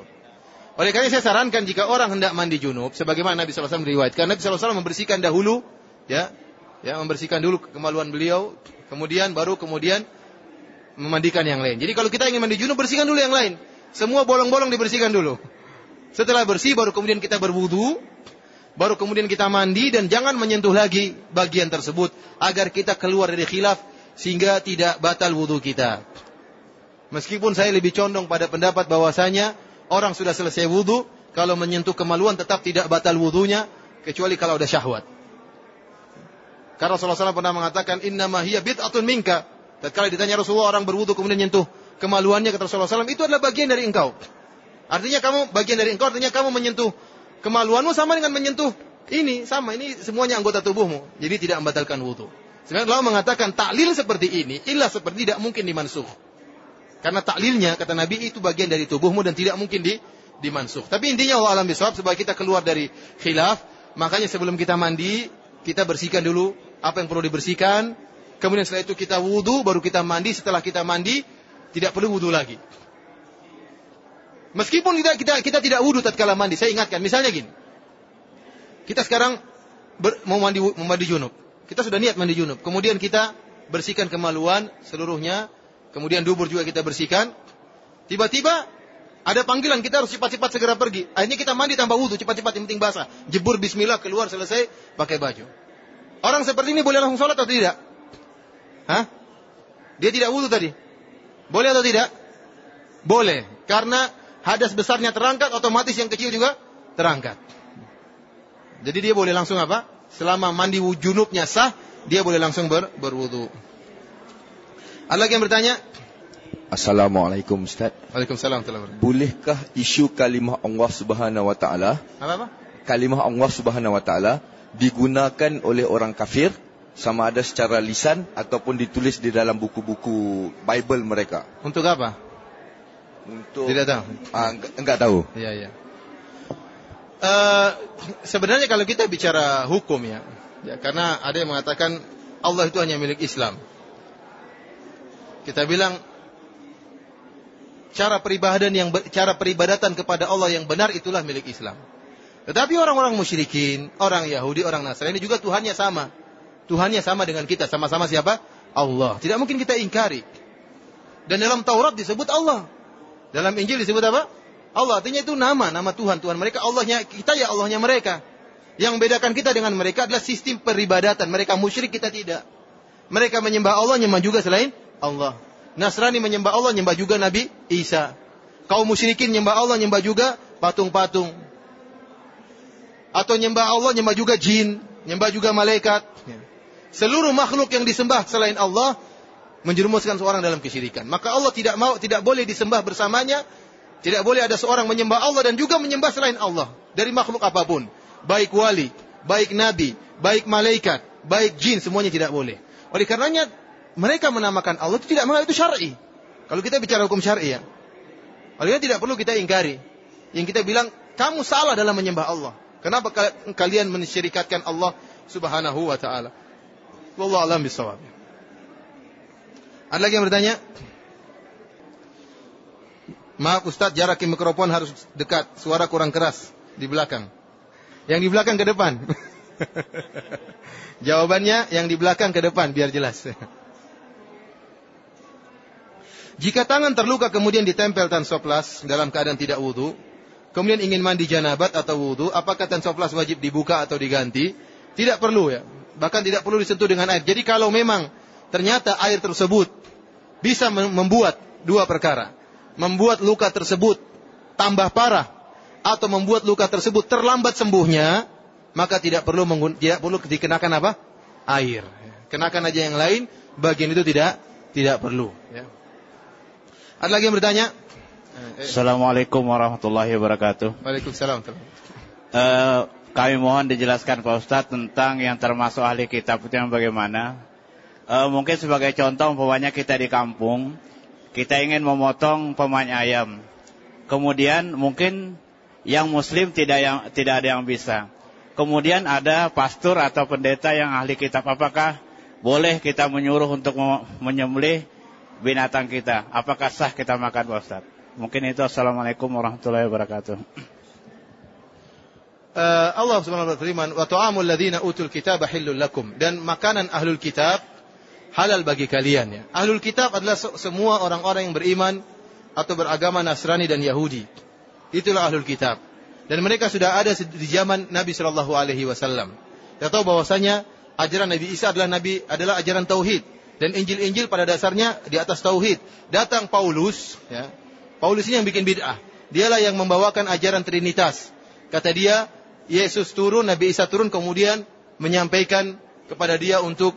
Oleh karena saya sarankan jika orang hendak mandi junub, sebagaimana Nabi SAW meriwayatkan, Nabi SAW membersihkan dahulu, ya, ya membersihkan dulu kemaluan beliau, kemudian baru kemudian memandikan yang lain. Jadi kalau kita ingin mandi junub, bersihkan dulu yang lain. Semua bolong-bolong dibersihkan dulu. Setelah bersih baru kemudian kita berwudu, baru kemudian kita mandi dan jangan menyentuh lagi bagian tersebut agar kita keluar dari khilaf sehingga tidak batal wudu kita. Meskipun saya lebih condong pada pendapat bahwasanya orang sudah selesai wudu, kalau menyentuh kemaluan tetap tidak batal wudunya kecuali kalau ada syahwat. Karena Rasulullah SAW pernah mengatakan inna hiya bid'atun minka. Tatkala ditanya Rasulullah orang berwudu kemudian menyentuh kemaluannya kata Rasulullah SAW itu adalah bagian dari engkau. Artinya kamu bagian dari engkau artinya kamu menyentuh kemaluanmu sama dengan menyentuh Ini sama, ini semuanya anggota tubuhmu. Jadi tidak membatalkan wudhu. Sebenarnya Allah mengatakan taklil seperti ini, ilah seperti tidak mungkin dimansuh. Karena taklilnya, kata Nabi, itu bagian dari tubuhmu dan tidak mungkin di, dimansuh. Tapi intinya Allah alam bisawab, supaya kita keluar dari khilaf, makanya sebelum kita mandi, kita bersihkan dulu apa yang perlu dibersihkan. Kemudian setelah itu kita wudhu, baru kita mandi. Setelah kita mandi, tidak perlu wudhu lagi. Meskipun kita kita, kita tidak wudhu tatkala mandi, saya ingatkan, misalnya gini. Kita sekarang ber, mau mandi mau mandi junub. Kita sudah niat mandi junub. Kemudian kita bersihkan kemaluan seluruhnya. Kemudian dubur juga kita bersihkan. Tiba-tiba ada panggilan kita harus cepat-cepat segera pergi. Akhirnya kita mandi tanpa wudhu, cepat-cepat yang penting basah. Jebur bismillah keluar selesai pakai baju. Orang seperti ini boleh langsung sholat atau tidak? Hah? Dia tidak wudhu tadi. Boleh atau tidak? Boleh. Karena hadas besarnya terangkat, otomatis yang kecil juga terangkat. Jadi dia boleh langsung apa? Selama mandi junubnya sah, dia boleh langsung ber, berwudu. Ada lagi yang bertanya? Assalamualaikum Ustaz. Waalaikumsalam. Bolehkah isu kalimah Allah Subhanahu Wa Taala? Apa apa? Kalimah Allah Subhanahu Wa Taala digunakan oleh orang kafir sama ada secara lisan ataupun ditulis di dalam buku-buku Bible mereka. Untuk apa? Untuk Tidak tahu. Ah, enggak, enggak tahu. Iya, iya. Uh, sebenarnya kalau kita bicara hukum ya, ya, karena ada yang mengatakan Allah itu hanya milik Islam. Kita bilang cara peribadatan yang cara peribadatan kepada Allah yang benar itulah milik Islam. Tetapi orang-orang musyrikin, orang Yahudi, orang Nasrani juga Tuhannya sama. Tuhannya sama dengan kita, sama-sama siapa? Allah. Tidak mungkin kita ingkari. Dan dalam Taurat disebut Allah. Dalam Injil disebut apa? Allah artinya itu nama, nama Tuhan, Tuhan mereka, Allahnya kita ya Allahnya mereka. Yang membedakan kita dengan mereka adalah sistem peribadatan. Mereka musyrik, kita tidak. Mereka menyembah Allah, menyembah juga selain Allah. Nasrani menyembah Allah, menyembah juga Nabi Isa. Kaum musyrikin menyembah Allah, menyembah juga patung-patung. Atau menyembah Allah, menyembah juga jin, menyembah juga malaikat. Seluruh makhluk yang disembah selain Allah menjerumuskan seorang dalam kesyirikan. Maka Allah tidak mau, tidak boleh disembah bersamanya tidak boleh ada seorang menyembah Allah dan juga menyembah selain Allah. Dari makhluk apa pun. Baik wali, baik nabi, baik malaikat, baik jin, semuanya tidak boleh. Oleh karenanya, mereka menamakan Allah itu tidak mengenal itu syar'i. Kalau kita bicara hukum syar'i ya. Oleh tidak perlu kita ingkari. Yang kita bilang, kamu salah dalam menyembah Allah. Kenapa kalian mensyirikatkan Allah subhanahu wa ta'ala? Wallahu alam bisawab. Ada lagi yang bertanya? Maaf Ustaz, jarak mikrofon harus dekat. Suara kurang keras di belakang. Yang di belakang ke depan. Jawabannya yang di belakang ke depan biar jelas. Jika tangan terluka kemudian ditempel tansoplas dalam keadaan tidak wudhu, kemudian ingin mandi janabat atau wudhu, apakah tansoplas wajib dibuka atau diganti? Tidak perlu ya. Bahkan tidak perlu disentuh dengan air. Jadi kalau memang ternyata air tersebut bisa membuat dua perkara membuat luka tersebut tambah parah atau membuat luka tersebut terlambat sembuhnya, maka tidak perlu tidak perlu dikenakan apa? air. Kenakan aja yang lain, bagian itu tidak tidak perlu. Ya. Ada lagi yang bertanya? Assalamualaikum warahmatullahi wabarakatuh. Waalaikumsalam. Uh, kami mohon dijelaskan Pak Ustadz tentang yang termasuk ahli kitab itu yang bagaimana. Uh, mungkin sebagai contoh, umpamanya kita di kampung, kita ingin memotong pemain ayam. Kemudian mungkin yang muslim tidak yang tidak ada yang bisa. Kemudian ada pastor atau pendeta yang ahli kitab. Apakah boleh kita menyuruh untuk menyembelih binatang kita? Apakah sah kita makan Pak Ustaz? Mungkin itu Assalamualaikum warahmatullahi wabarakatuh. Uh, Allah Subhanahu wa taala berfirman, "Wa ta'amul ladzina utul kitaba halul lakum." Dan makanan ahlul kitab halal bagi kalian ya. Ahlul kitab adalah semua orang-orang yang beriman atau beragama Nasrani dan Yahudi. Itulah ahlul kitab. Dan mereka sudah ada di zaman Nabi Shallallahu Alaihi Wasallam. Kita tahu bahwasanya ajaran Nabi Isa adalah Nabi adalah ajaran tauhid dan Injil-Injil pada dasarnya di atas tauhid. Datang Paulus, ya. Paulus ini yang bikin bid'ah. Dialah yang membawakan ajaran Trinitas. Kata dia, Yesus turun, Nabi Isa turun, kemudian menyampaikan kepada dia untuk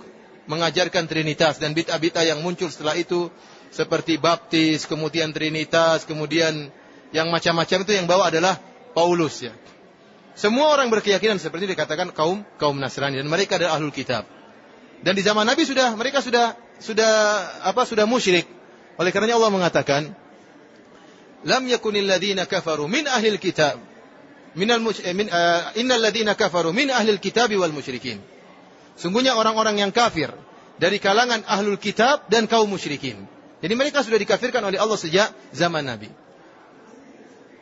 mengajarkan Trinitas dan bid'ah-bid'ah yang muncul setelah itu seperti baptis, kemudian Trinitas, kemudian yang macam-macam itu yang bawa adalah Paulus ya. Semua orang berkeyakinan seperti dikatakan kaum kaum Nasrani dan mereka adalah ahlul kitab. Dan di zaman Nabi sudah mereka sudah sudah apa sudah musyrik. Oleh karenanya Allah mengatakan, "Lam yakunil ladzina kafaru min ahlil kitab eh, min, uh, innal ladzina kafaru min ahlil kitab wal musyrikin." Sungguhnya orang-orang yang kafir dari kalangan ahlul kitab dan kaum musyrikin. Jadi mereka sudah dikafirkan oleh Allah sejak zaman Nabi.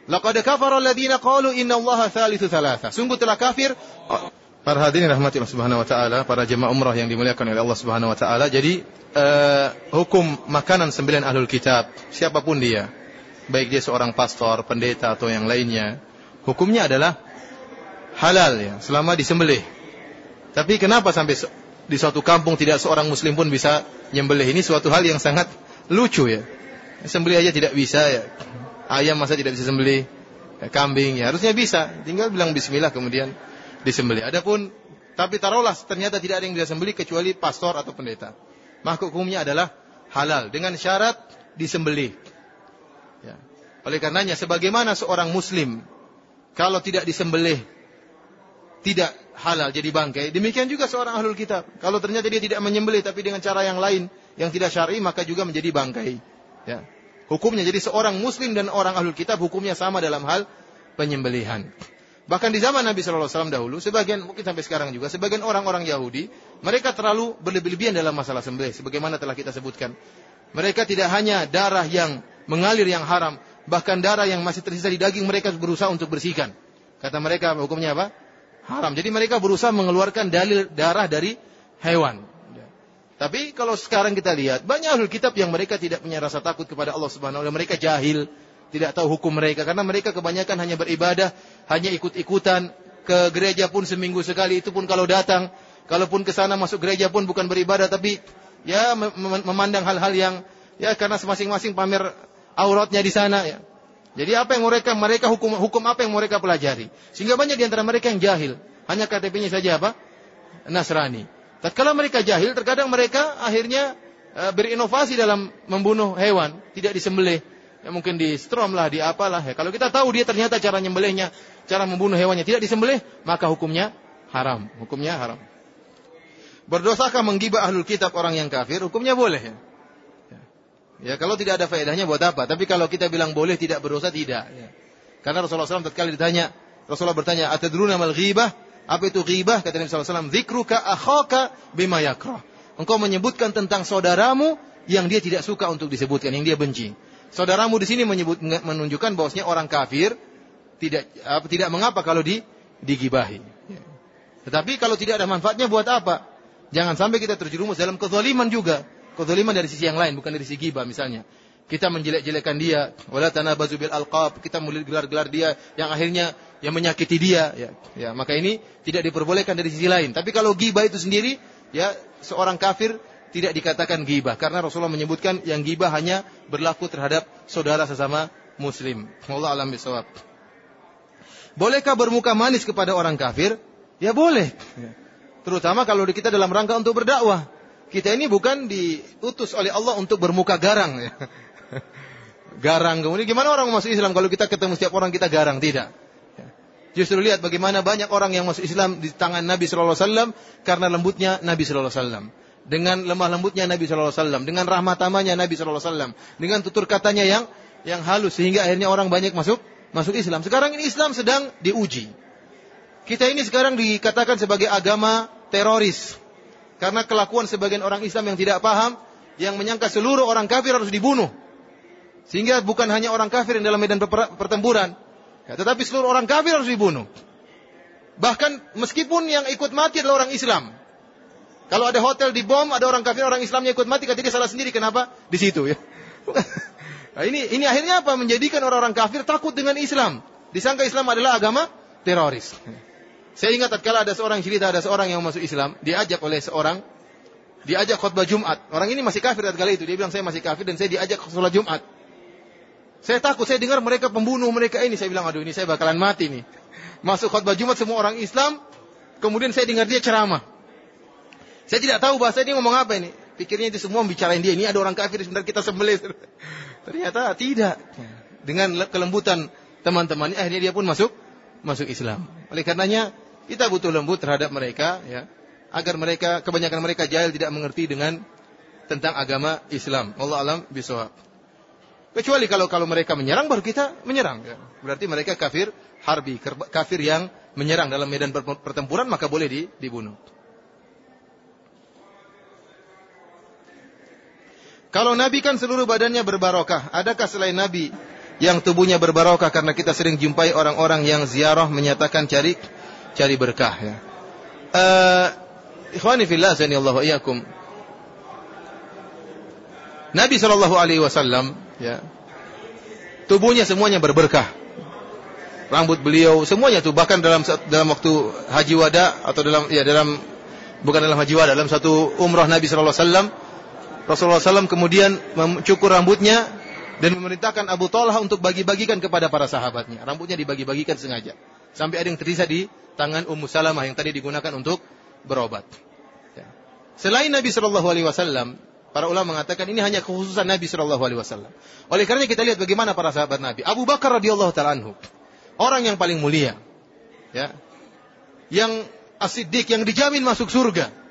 Laqad kafara alladziina qalu inna Allaha thalithu thalatha. Sungguh telah kafir para hadirin rahmati Allah Subhanahu wa taala, para jemaah umrah yang dimuliakan oleh Allah Subhanahu wa taala. Jadi uh, hukum makanan sembilan ahlul kitab, siapa pun dia, baik dia seorang pastor, pendeta atau yang lainnya, hukumnya adalah halal ya, selama disembelih. Tapi kenapa sampai di suatu kampung tidak seorang muslim pun bisa nyembelih? Ini suatu hal yang sangat lucu ya. Sembelih aja tidak bisa ya. Ayam masa tidak bisa sembelih? Ya, kambing ya harusnya bisa. Tinggal bilang bismillah kemudian disembelih. Adapun tapi taruhlah ternyata tidak ada yang bisa sembelih kecuali pastor atau pendeta. Maka hukumnya adalah halal dengan syarat disembelih. Ya. Oleh karenanya sebagaimana seorang muslim kalau tidak disembelih tidak halal jadi bangkai, demikian juga seorang ahlul kitab. Kalau ternyata dia tidak menyembelih tapi dengan cara yang lain yang tidak syar'i maka juga menjadi bangkai. Ya. Hukumnya jadi seorang muslim dan orang ahlul kitab hukumnya sama dalam hal penyembelihan. Bahkan di zaman Nabi Wasallam dahulu, sebagian mungkin sampai sekarang juga, sebagian orang-orang Yahudi, mereka terlalu berlebih-lebihan dalam masalah sembelih, sebagaimana telah kita sebutkan. Mereka tidak hanya darah yang mengalir yang haram, bahkan darah yang masih tersisa di daging mereka berusaha untuk bersihkan. Kata mereka hukumnya apa? Haram. Jadi mereka berusaha mengeluarkan dalil darah dari hewan. Tapi kalau sekarang kita lihat, banyak ahli kitab yang mereka tidak punya rasa takut kepada Allah Subhanahu wa. Mereka jahil, tidak tahu hukum mereka karena mereka kebanyakan hanya beribadah, hanya ikut-ikutan ke gereja pun seminggu sekali itu pun kalau datang, kalaupun ke sana masuk gereja pun bukan beribadah tapi ya memandang hal-hal yang ya karena masing-masing pamer auratnya di sana ya. Jadi apa yang mereka mereka hukum hukum apa yang mereka pelajari? Sehingga banyak di antara mereka yang jahil, hanya KTP-nya saja apa? Nasrani. Tatkala mereka jahil, terkadang mereka akhirnya uh, berinovasi dalam membunuh hewan, tidak disembelih. Ya, mungkin di strom lah, di apalah. Ya, kalau kita tahu dia ternyata cara nyembelihnya, cara membunuh hewannya tidak disembelih, maka hukumnya haram. Hukumnya haram. Berdosakah menggibah ahlul kitab orang yang kafir? Hukumnya boleh. Ya, ya kalau tidak ada faedahnya buat apa? Tapi kalau kita bilang boleh tidak berdosa tidak. Ya. Karena Rasulullah SAW tatkala ditanya, Rasulullah bertanya, atadruna mal ghibah? Apa itu ghibah? Kata Nabi SAW, Zikruka akhaka bima yakrah. Engkau menyebutkan tentang saudaramu yang dia tidak suka untuk disebutkan, yang dia benci. Saudaramu di sini menyebut, menunjukkan bahwasanya orang kafir tidak apa, tidak mengapa kalau di digibahi. Tetapi kalau tidak ada manfaatnya buat apa? Jangan sampai kita terjerumus dalam kezaliman juga. Kezaliman dari sisi yang lain, bukan dari sisi gibah misalnya. Kita menjelek-jelekan dia, wala tanabazu bil alqab, kita gelar-gelar dia yang akhirnya yang menyakiti dia ya. Ya maka ini tidak diperbolehkan dari sisi lain. Tapi kalau gibah itu sendiri ya seorang kafir tidak dikatakan gibah karena Rasulullah menyebutkan yang gibah hanya berlaku terhadap saudara sesama muslim. Allah alam bisawab bolehkah bermuka manis kepada orang kafir? Ya boleh. Ya. terutama kalau kita dalam rangka untuk berdakwah kita ini bukan diutus oleh Allah untuk bermuka garang ya. garang kemudian gimana orang masuk Islam kalau kita ketemu setiap orang kita garang tidak Justru lihat bagaimana banyak orang yang masuk Islam di tangan Nabi Shallallahu Alaihi Wasallam karena lembutnya Nabi Shallallahu Alaihi Wasallam. Dengan lemah lembutnya Nabi Shallallahu Alaihi Wasallam, dengan rahmat tamanya Nabi Shallallahu Alaihi Wasallam, dengan tutur katanya yang yang halus sehingga akhirnya orang banyak masuk masuk Islam. Sekarang ini Islam sedang diuji. Kita ini sekarang dikatakan sebagai agama teroris karena kelakuan sebagian orang Islam yang tidak paham, yang menyangka seluruh orang kafir harus dibunuh. Sehingga bukan hanya orang kafir yang dalam medan pertempuran, Ya, tetapi seluruh orang kafir harus dibunuh. Bahkan meskipun yang ikut mati adalah orang Islam. Kalau ada hotel di bom, ada orang kafir, orang Islamnya ikut mati, kata dia salah sendiri. Kenapa? Di situ ya. nah, ini ini akhirnya apa? Menjadikan orang-orang kafir takut dengan Islam. Disangka Islam adalah agama teroris. Saya ingat tatkala ada seorang cerita ada seorang yang masuk Islam, diajak oleh seorang diajak khutbah Jumat. Orang ini masih kafir tatkala itu. Dia bilang saya masih kafir dan saya diajak sholat Jumat. Saya takut, saya dengar mereka pembunuh mereka ini. Saya bilang, aduh ini saya bakalan mati nih. Masuk khutbah Jumat semua orang Islam, kemudian saya dengar dia ceramah. Saya tidak tahu bahasa dia ngomong apa ini. Pikirnya itu semua membicarain dia. Ini ada orang kafir sebentar kita sembelih. Ternyata tidak. Dengan kelembutan teman-temannya, akhirnya dia pun masuk masuk Islam. Oleh karenanya kita butuh lembut terhadap mereka ya agar mereka kebanyakan mereka jahil tidak mengerti dengan tentang agama Islam. Allah alam bisawab. Kecuali kalau kalau mereka menyerang baru kita menyerang. Ya. Berarti mereka kafir harbi, kafir yang menyerang dalam medan pertempuran maka boleh di, dibunuh. Kalau Nabi kan seluruh badannya berbarokah, adakah selain Nabi yang tubuhnya berbarokah karena kita sering jumpai orang-orang yang ziarah menyatakan cari cari berkah ya. Uh, ikhwani fillah Allah iyyakum. Nabi Shallallahu alaihi wasallam ya. Tubuhnya semuanya berberkah. Rambut beliau semuanya tuh bahkan dalam dalam waktu haji wada atau dalam ya dalam bukan dalam haji wada dalam satu umrah Nabi Shallallahu alaihi wasallam Rasulullah SAW kemudian mencukur rambutnya dan memerintahkan Abu Talha untuk bagi-bagikan kepada para sahabatnya. Rambutnya dibagi-bagikan sengaja. Sampai ada yang tersisa di tangan Ummu Salamah yang tadi digunakan untuk berobat. Ya. Selain Nabi Shallallahu Alaihi Wasallam, para ulama mengatakan ini hanya kekhususan Nabi Shallallahu Alaihi Wasallam. Oleh karena kita lihat bagaimana para sahabat Nabi. Abu Bakar radhiyallahu taala anhu, orang yang paling mulia, ya, yang asidik, yang dijamin masuk surga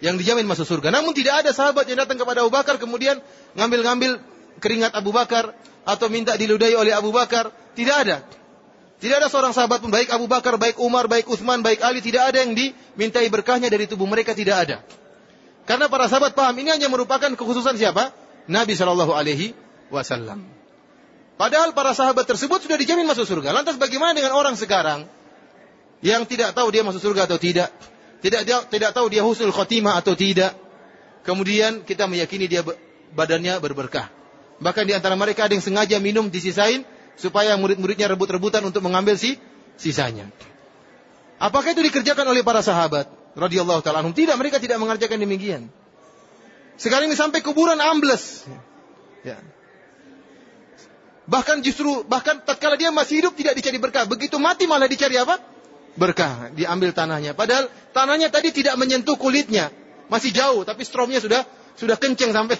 yang dijamin masuk surga. Namun tidak ada sahabat yang datang kepada Abu Bakar kemudian ngambil-ngambil keringat Abu Bakar atau minta diludahi oleh Abu Bakar. Tidak ada. Tidak ada seorang sahabat pun baik Abu Bakar, baik Umar, baik Uthman, baik Ali tidak ada yang dimintai berkahnya dari tubuh mereka tidak ada. Karena para sahabat paham ini hanya merupakan kekhususan siapa? Nabi Shallallahu Alaihi Wasallam. Padahal para sahabat tersebut sudah dijamin masuk surga. Lantas bagaimana dengan orang sekarang yang tidak tahu dia masuk surga atau tidak? Tidak dia, tidak tahu dia husnul khotimah atau tidak. Kemudian kita meyakini dia badannya berberkah. Bahkan di antara mereka ada yang sengaja minum disisain supaya murid-muridnya rebut-rebutan untuk mengambil si sisanya. Apakah itu dikerjakan oleh para sahabat radhiyallahu taala Tidak, mereka tidak mengerjakan demikian. Sekarang ini sampai kuburan ambles. Ya. Bahkan justru bahkan tatkala dia masih hidup tidak dicari berkah, begitu mati malah dicari apa? berkah, diambil tanahnya. Padahal tanahnya tadi tidak menyentuh kulitnya, masih jauh, tapi stromnya sudah sudah kenceng sampai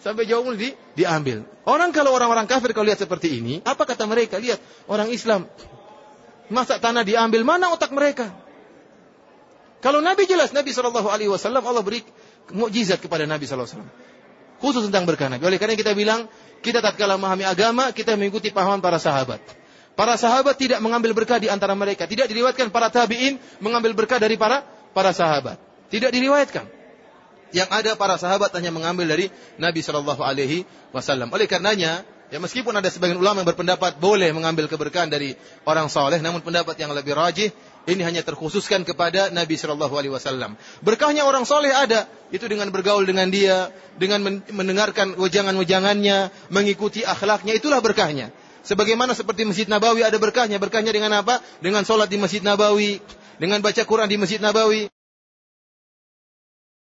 sampai jauh di, diambil. Orang kalau orang-orang kafir kalau lihat seperti ini, apa kata mereka? Lihat orang Islam, masa tanah diambil, mana otak mereka? Kalau Nabi jelas, Nabi Wasallam Allah beri mukjizat kepada Nabi Wasallam, khusus tentang berkah. Oleh karena kita bilang, kita tatkala memahami agama, kita mengikuti pahaman para sahabat. Para sahabat tidak mengambil berkah di antara mereka. Tidak diriwayatkan para tabi'in mengambil berkah dari para para sahabat. Tidak diriwayatkan. Yang ada para sahabat hanya mengambil dari Nabi Shallallahu Alaihi Wasallam. Oleh karenanya, ya meskipun ada sebagian ulama yang berpendapat boleh mengambil keberkahan dari orang soleh, namun pendapat yang lebih rajih ini hanya terkhususkan kepada Nabi Shallallahu Alaihi Wasallam. Berkahnya orang soleh ada, itu dengan bergaul dengan dia, dengan mendengarkan wejangan-wejangannya, mengikuti akhlaknya, itulah berkahnya. Sebagaimana seperti Masjid Nabawi ada berkahnya. Berkahnya dengan apa? Dengan sholat di Masjid Nabawi. Dengan baca Quran di Masjid Nabawi.